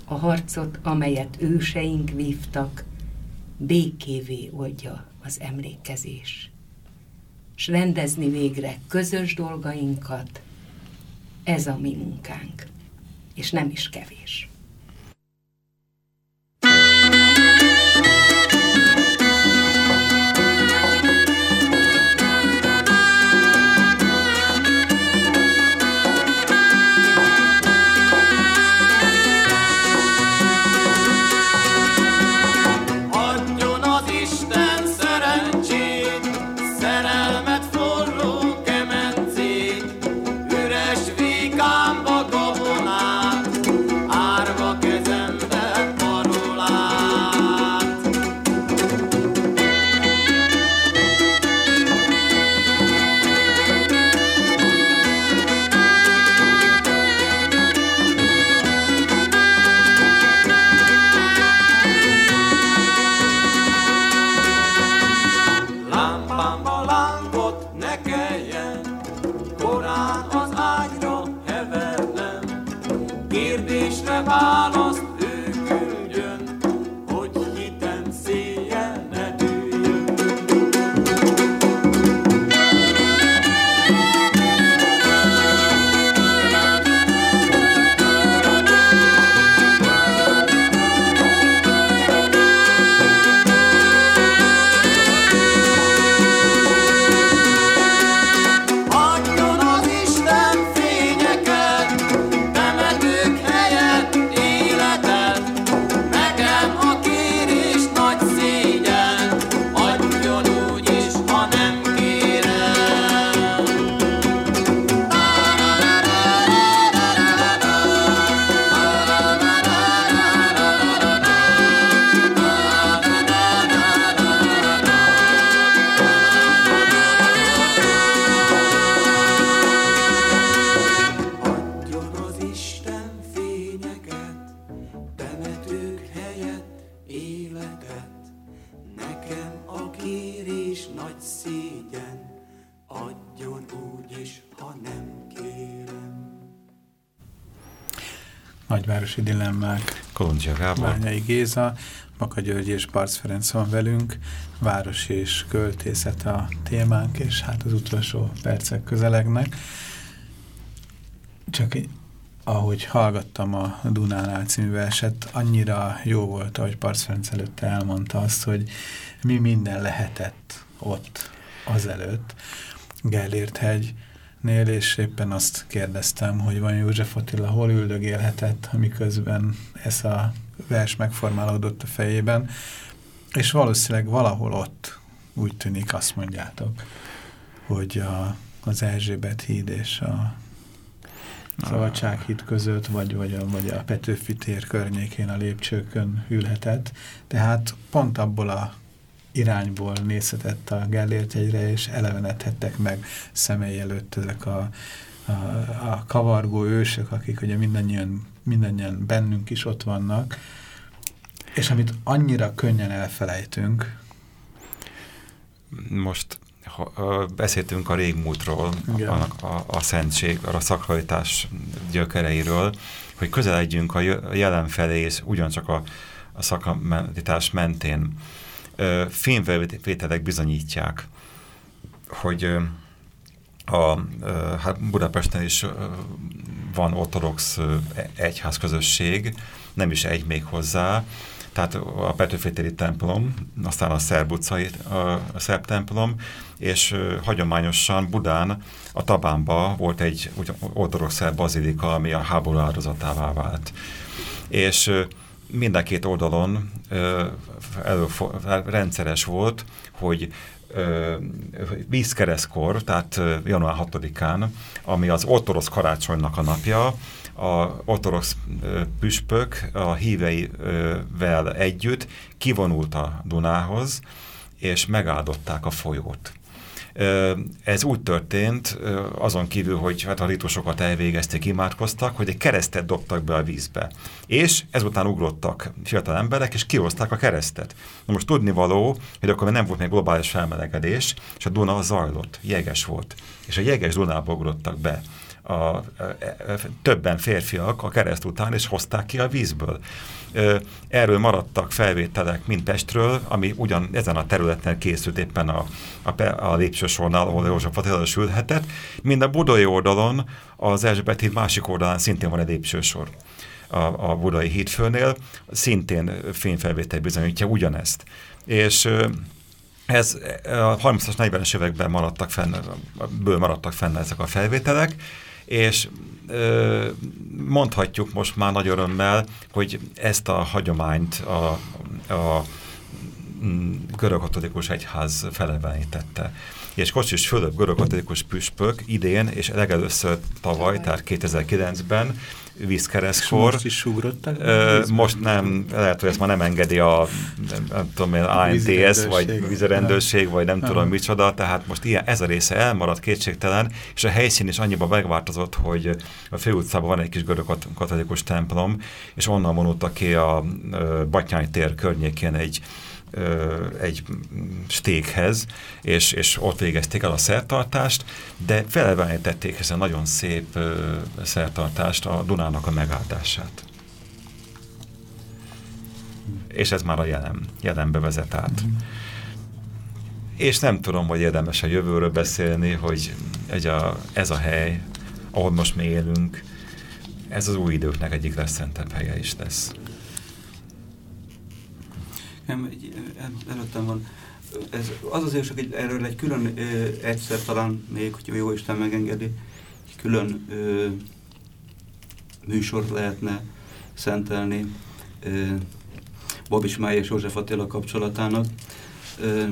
A harcot, amelyet őseink vívtak, békévé oldja az emlékezés. S rendezni végre közös dolgainkat, ez a mi munkánk, és nem is kevés. Thank you. Nagyvárosi dilemmák. Kolundzsia Gábor. Bányai Géza, Maka György és Barc Ferenc van velünk, város és költészet a témánk, és hát az utolsó percek közelegnek. Csak ahogy hallgattam a Dunánál című verset, annyira jó volt, ahogy Barc Ferenc előtte elmondta azt, hogy mi minden lehetett ott azelőtt Gellért hegynél, és éppen azt kérdeztem, hogy van József Attila hol üldögélhetett, amiközben ez a vers megformálódott a fejében, és valószínűleg valahol ott úgy tűnik, azt mondjátok, hogy a, az Erzsébet híd és a Szabadsághíd között, vagy, vagy, a, vagy a Petőfi tér környékén a lépcsőkön ülhetett. Tehát pont abból a irányból nézhetett a Gellért egyre, és elevenedhettek meg személy előtt ezek a, a, a kavargó ősök, akik ugye mindannyian, mindannyian bennünk is ott vannak, és amit annyira könnyen elfelejtünk, Most ha, ö, beszéltünk a régmúltról, Igen. annak a, a szentség, a szakrajtás gyökereiről, hogy közeledjünk a jelen felé, és ugyancsak a, a szakramentitás mentén. Ö, Filmvételek bizonyítják, hogy a, hát Budapesten is van ortodox egyházközösség, nem is egy még hozzá, tehát a Petőféteri templom, aztán a Szerb utcai a Szerb templom, és hagyományosan Budán, a Tabánba volt egy ortodox szerb bazilika, ami a háború áldozatává vált. És mind a két oldalon rendszeres volt, hogy vízkereszkor, tehát január 6-án, ami az ortodox karácsonynak a napja, a ortodox püspök a híveivel együtt kivonult a Dunához, és megáldották a folyót. Ez úgy történt, azon kívül, hogy hát a ritusokat elvégezték, imádkoztak, hogy egy keresztet dobtak be a vízbe. És ezután ugrottak fiatal emberek, és kihozták a keresztet. Na most tudnivaló, hogy akkor nem volt még globális felmelegedés, és a Duna zajlott, jeges volt. És a jeges Dunába ugrottak be a, a, a, többen férfiak a kereszt után, és hozták ki a vízből. Erről maradtak felvételek mind Pestről, ami ugyan ezen a területen készült éppen a, a, a lépcsősornál, ahol József Attila sülhetett, mind a budai oldalon, az Erzsébet híd másik oldalán szintén van egy lépcsősor a, a budai hídfőnél, szintén fényfelvétel bizonyítja ugyanezt. És ez a 30-as, 40-es években maradtak fenn, ből maradtak fenn ezek a felvételek, és ö, mondhatjuk most már nagy örömmel, hogy ezt a hagyományt a, a mm, görögkatolikus egyház felevenítette. És Kocsis Fölöp görögkatolikus püspök idén, és legelőször tavaly, tehát 2009-ben vízkeresztkor. Most is ugrottak? Most nem, lehet, hogy ezt már nem engedi a nem, nem tudom én, ANTS, vagy vízerendőrség, vagy nem tudom micsoda, tehát most ilyen, ez a része elmaradt kétségtelen, és a helyszín is annyiban megváltozott, hogy a főutcában van egy kis görög katolikus templom, és onnan vonultak ki a Batyány tér környékén egy egy stékhez, és, és ott végezték el a szertartást, de felelvenítették ezen nagyon szép szertartást, a Dunának a megáldását. És ez már a jelen, jelenbe vezet át. Mm. És nem tudom, hogy érdemes a jövőről beszélni, hogy egy a, ez a hely, ahol most mi élünk, ez az új időknek egyik legszentebb helye is lesz. Nem, előttem van. Ez, az azért csak egy, erről egy külön ö, egyszer talán még, hogy jó Isten megengedi, egy külön ö, műsort lehetne szentelni ö, Babis Máj és József Attila kapcsolatának. Ö,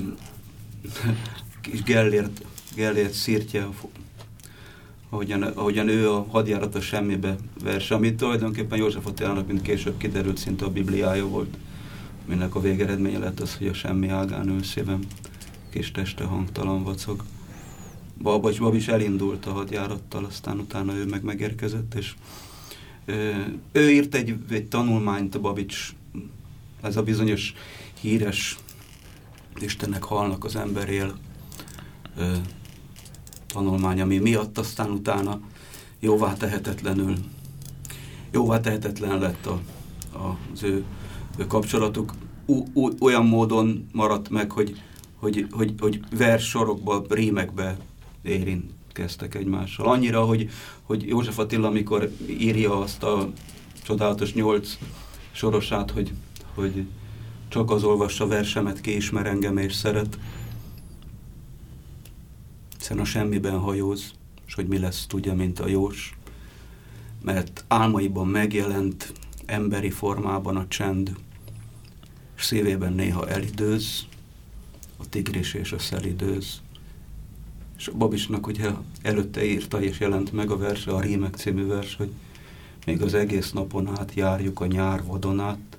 kis Gellért, Gellért szírtje, ahogyan, ahogyan ő a hadjáratos semmibe verse, amit tulajdonképpen József Attilának, mint később kiderült, szinte a Bibliája volt minek a végeredménye lett az, hogy a semmi ágán szívem, kis teste hangtalan vacog. Babacs Bab is elindult a hadjárattal, aztán utána ő meg megérkezett, és ö, ő írt egy, egy tanulmányt, Babics, ez a bizonyos híres Istennek halnak az ember él ö, tanulmány, ami miatt aztán utána jóvá tehetetlenül, jóvá tehetetlen lett a, a, az ő kapcsolatuk olyan módon maradt meg, hogy, hogy, hogy, hogy vers sorokba, rímekbe érintkeztek egymással. Annyira, hogy, hogy József Attila, amikor írja azt a csodálatos nyolc sorosát, hogy, hogy csak az olvassa versemet, ki ismer engem és szeret, hiszen a semmiben hajóz, és hogy mi lesz, tudja, mint a jós, mert álmaiban megjelent emberi formában a csend, szívében néha elidőz, a tigris és a szelidőz. És a Babisnak ugye előtte írta és jelent meg a verse, a Rímek című vers, hogy még az egész napon át járjuk a nyár vodonát,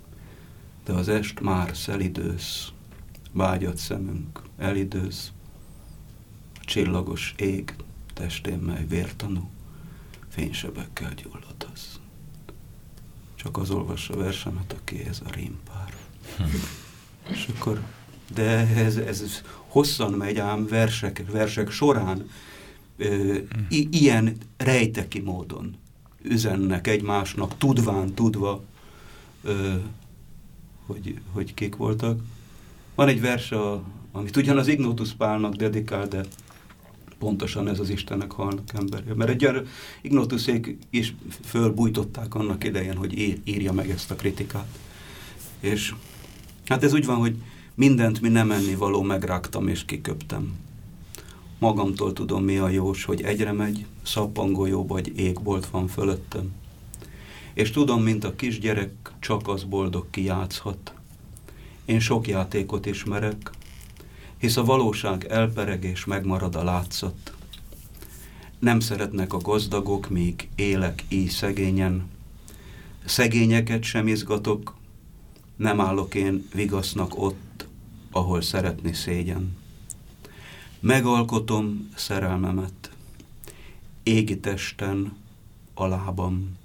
de az est már szelidőz, vágyat szemünk elidőz, a csillagos ég testén, mely vértanú, fénysebekkel gyullad az. Csak az olvassa versemet, aki ez a rímpár. És akkor, de ez, ez hosszan megy ám versek, versek során ö, i, ilyen rejteki módon üzennek egymásnak, tudván, tudva, ö, hogy, hogy kik voltak. Van egy vers, a, amit ugyan az Ignotus Pálnak dedikál, de pontosan ez az Istennek halnak embere. Mert egy Ignotuszék is fölbújtották annak idején, hogy írja meg ezt a kritikát. És hát ez úgy van, hogy mindent mi nem enni való megrágtam és kiköptem. Magamtól tudom mi a jós, hogy egyre megy, szappangójó vagy égbolt van fölöttem. És tudom, mint a kisgyerek, csak az boldog ki játszhat. Én sok játékot ismerek, hisz a valóság elpereg és megmarad a látszat. Nem szeretnek a gazdagok, míg élek így szegényen. Szegényeket sem izgatok, nem állok én vigasznak ott, ahol szeretni szégyen. Megalkotom szerelmemet, égi testen, a lábam.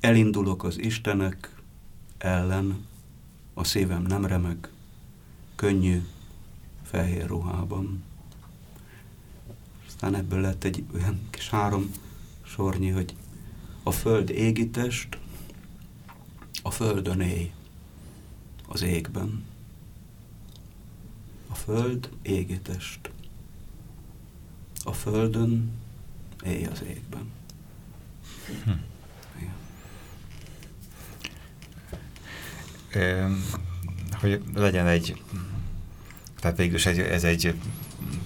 Elindulok az Istenek ellen, a szívem nem remeg, könnyű, fehér ruhában. Aztán ebből lett egy olyan kis három sornyi, hogy a föld égitest, a földön éj, az égben. A föld égitest, a földön éj az égben. Hm. hogy legyen egy tehát végül is ez egy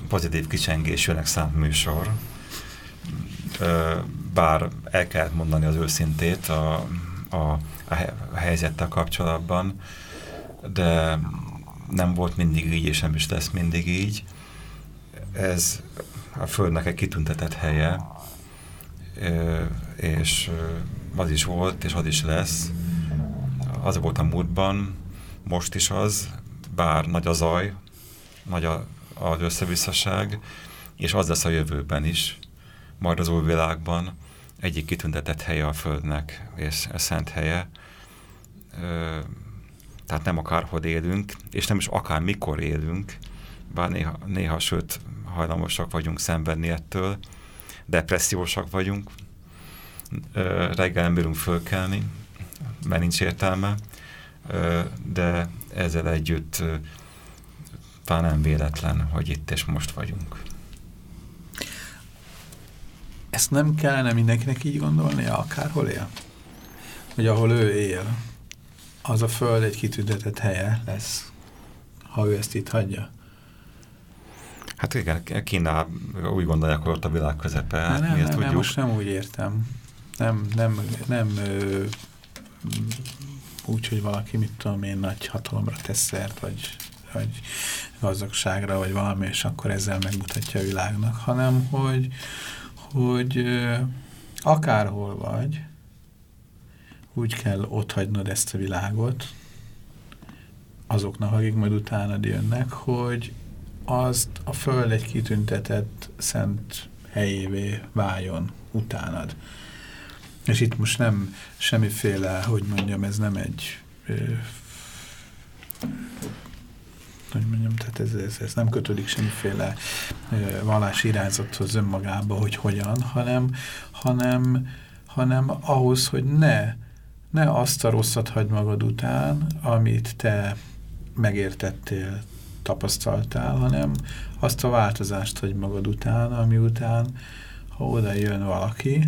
pozitív kicsengésűnek szánt műsor, bár el kellett mondani az őszintét a, a, a helyzettel kapcsolatban, de nem volt mindig így, és nem is lesz mindig így. Ez a Földnek egy kitüntetett helye, és az is volt, és az is lesz. Az volt a múltban, most is az, bár nagy a zaj, nagy a, az összevisszaság, és az lesz a jövőben is, majd az új világban egyik kitüntetett helye a Földnek, és a szent helye. Ö, tehát nem akárhol élünk, és nem is akár mikor élünk, bár néha, néha sőt hajlamosak vagyunk szenvedni ettől, depressziósak vagyunk, ö, reggel nem bírunk fölkelni, mert nincs értelme, ö, de ezzel együtt talán nem véletlen, hogy itt és most vagyunk. Ezt nem kellene mindenkinek így gondolnia, akárhol él? Hogy ahol ő él, az a föld egy kitüntetett helye lesz, ha ő ezt itt hagyja. Hát igen, Kína úgy gondolják, hogy ott a világ közepe. Hát nem, nem, nem, most nem úgy értem. Nem, nem, nem ö, úgy, hogy valaki, mit tudom én, nagy hatalomra tesz szert, vagy vagy gazdagságra, vagy valami, és akkor ezzel megmutatja a világnak, hanem hogy, hogy akárhol vagy, úgy kell ott hagynod ezt a világot, azoknak, akik majd utánad jönnek, hogy azt a Föld egy kitüntetett szent helyévé váljon utánad. És itt most nem semmiféle, hogy mondjam, ez nem egy hogy mondjam, tehát ez, ez, ez nem kötődik semmiféle vallási irányzathoz önmagába, hogy hogyan, hanem, hanem, hanem ahhoz, hogy ne, ne azt a rosszat hagyd magad után, amit te megértettél, tapasztaltál, hanem azt a változást hagy magad után, ami után, ha oda jön valaki,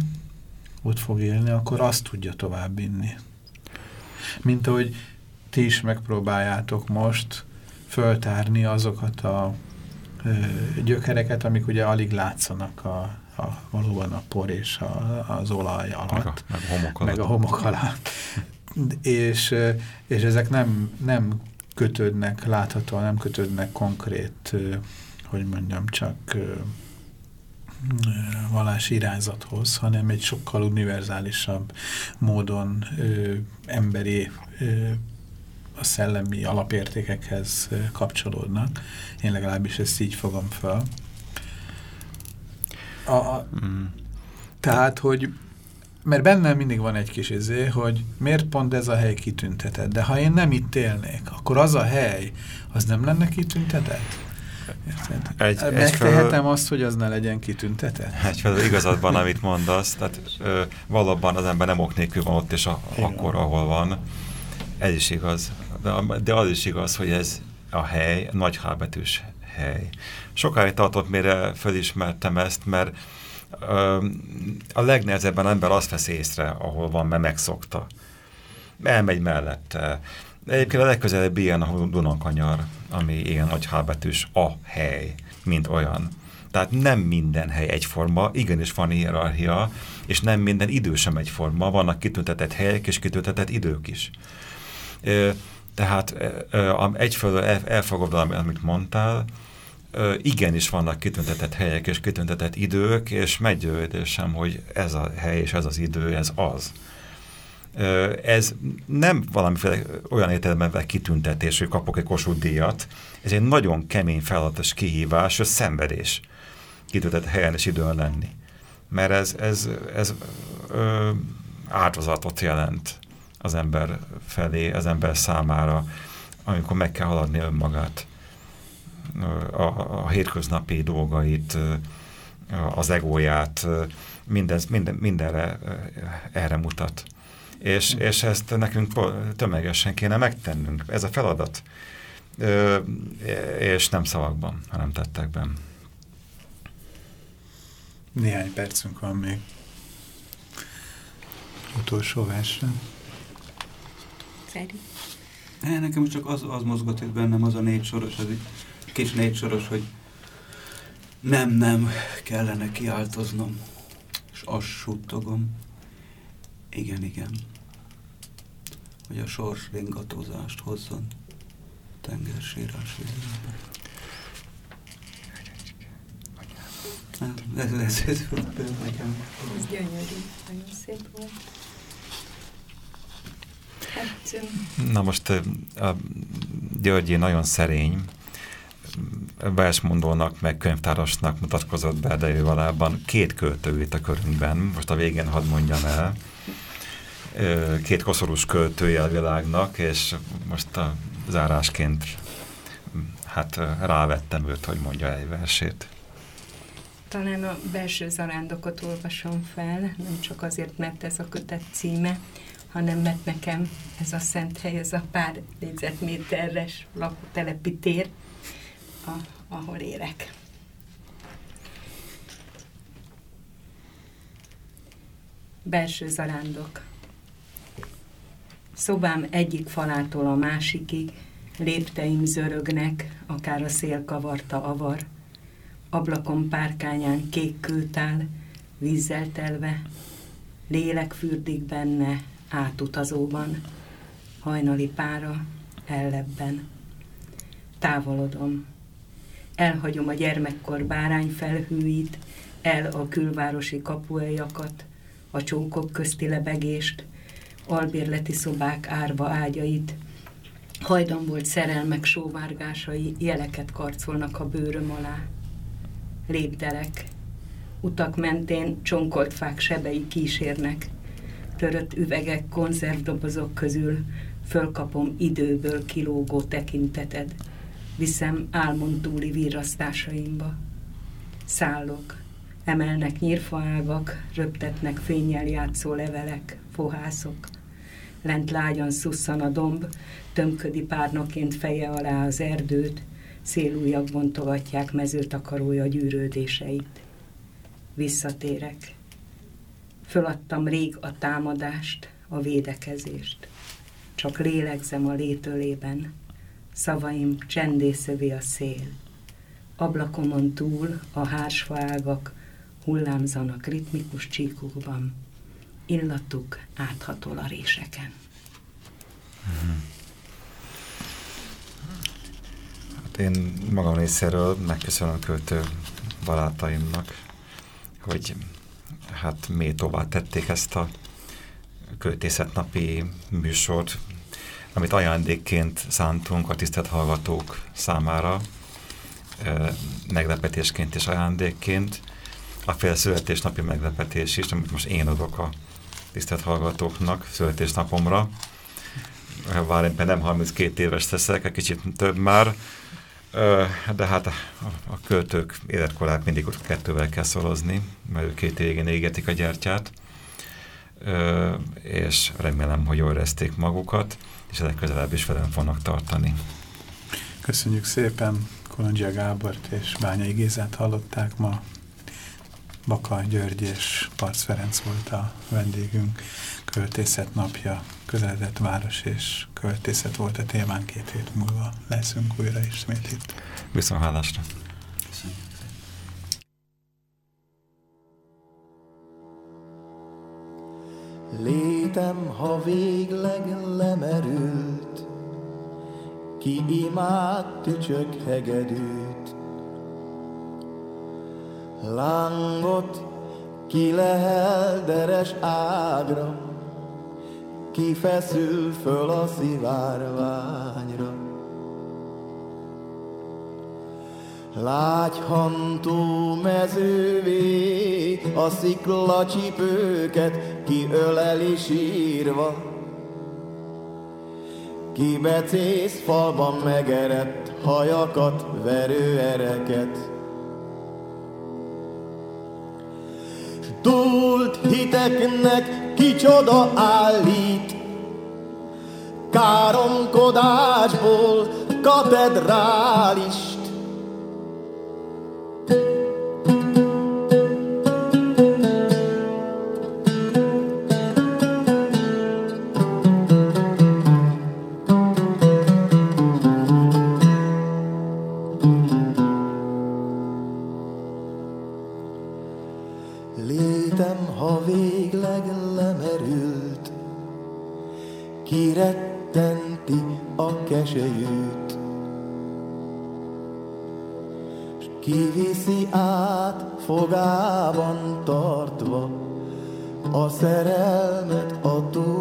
ott fog élni, akkor azt tudja tovább inni. Mint ahogy ti is megpróbáljátok most föltárni azokat a ö, gyökereket, amik ugye alig látszanak a, a, valóban a por és a, az olaj alatt. Meg a, meg a homok alatt. Meg a homok alatt. és, és ezek nem, nem kötődnek láthatóan, nem kötődnek konkrét, hogy mondjam, csak vallási irányzathoz, hanem egy sokkal univerzálisabb módon ö, emberi ö, a szellemi alapértékekhez kapcsolódnak. Én legalábbis ezt így fogom fel. A, a, mm. Tehát, hogy mert bennem mindig van egy kis izé, hogy miért pont ez a hely kitüntetett, de ha én nem itt élnék, akkor az a hely, az nem lenne kitüntetett? Egy, Megtehetem egy azt, hogy az ne legyen kitüntetett? Egyfelől igazadban, amit mondasz, tehát ö, valóban az ember nem ok nélkül van ott, és a, akkor, ahol van. Ez is igaz de, de az is igaz, hogy ez a hely nagy hábetűs hely. Sokáig tartott, mire felismertem ezt, mert ö, a legnehezebben ember azt vesz észre, ahol van, mert megszokta. Elmegy mellette. Egyébként a legközelebb ilyen a Dunakanyar, ami ilyen nagy hábetűs a hely, mint olyan. Tehát nem minden hely egyforma, igenis van hierarchia, és nem minden idő sem egyforma, vannak kitüntetett helyek és kitüntetett idők is. Tehát egyfelől elfogadom, amit mondtál, igenis vannak kitüntetett helyek és kitüntetett idők, és meggyőződésem, hogy ez a hely és ez az idő, ez az. Ez nem valamiféle olyan értelemben kitüntetés, hogy kapok egy Kossuth díjat, ez egy nagyon kemény feladatos kihívás, és szenvedés kitöltett helyen és időn lenni. Mert ez, ez, ez ö, áldozatot jelent az ember felé, az ember számára, amikor meg kell haladni önmagát, a, a hétköznapi dolgait, az egóját, minden, minden, mindenre erre mutat. És, és ezt nekünk tömegesen kéne megtennünk. Ez a feladat. És nem szavakban, hanem tettekben. Néhány percünk van még. Utolsó versre. Feri. Ne, nekem csak az, az mozgott itt bennem, az a négy soros, az egy kis négy soros, hogy nem, nem, kellene kiáltoznom, és azt suttogom. Igen, igen. Hogy a sors ringatózást hozzon tengersírás vizében. Ez, ez, ez, ez nekem. Ez gyönyörű, nagyon szép volt. Na most a Györgyi nagyon szerény, versmondónak, meg könyvtárosnak mutatkozott be, de ő valában két költő itt a körünkben, most a végén hadd mondjam el, két koszorús költője a világnak, és most a zárásként hát rávettem őt, hogy mondja egy versét. Talán a belső zarándokot olvasom fel, nem csak azért, mert ez a kötet címe, hanem mert nekem ez a szent hely, ez a pár négyzetméteres lakótelepi tér, a, ahol élek. Belső zarándok. Szobám egyik falától a másikig, lépteim zörögnek, akár a szél kavarta avar, ablakon párkányán kék kőtál, vízzel telve, lélek fürdik benne, átutazóban, hajnali pára, ellebben. Távolodom. Elhagyom a gyermekkor bárányfelhőit, el a külvárosi kapueljakat, a csókok közti lebegést, albérleti szobák árva ágyait, hajdan volt szerelmek sóvárgásai jeleket karcolnak a bőröm alá. Lépdelek, utak mentén csonkolt fák sebei kísérnek, törött üvegek, konzervdobozok közül fölkapom időből kilógó tekinteted, viszem álmon túli virrasztásaimba. Szállok, emelnek nyírfaágak, röptetnek fényjel játszó levelek, fohászok. Lent lágyan szusszan a domb, tömködi párnaként feje alá az erdőt, szélújak bontogatják mezőtakarója gyűrődéseit. Visszatérek. Föladtam rég a támadást, a védekezést. Csak lélegzem a létölében, szavaim csendészövi a szél. Ablakomon túl a hársfaágak hullámzanak ritmikus csíkokban, illatuk áthatol a réseken. Hát én magam részéről megköszönöm költő barátaimnak, hogy hát tovább tették ezt a költészetnapi műsort, amit ajándékként szántunk a tisztelt hallgatók számára, meglepetésként és ajándékként. A fél születésnapi meglepetés is, amit most én adok a tisztelt hallgatóknak születésnapomra. Én nem 32 éves teszek, egy kicsit több már, de hát a, a költők életkorát mindig ott kettővel kell szorozni, mert ők két évén égetik a gyertyát, és remélem, hogy jól rezték magukat, és ezek közelebb is velem fognak tartani. Köszönjük szépen Kolondzsia Gábort és Bányai Gézát hallották ma. Baka György és Parc Ferenc volt a vendégünk. Költészet napja, közeledett város és költészet volt a témán két hét múlva. Leszünk újra ismét itt. Viszontlátásra. Létem, ha végleg lemerült, ki imád tücsök hegedűt. Lángot ki lehel deres ágra, ki feszül föl a szivárványra. Lágyhantó mezővé a sziklacsipőket kiöleli sírva, Kibecész falban megerett hajakat verő dúlt hiteknek kicsoda állít, Káromkodásból katedrálist. Fogában tartva a szerelmet a partra.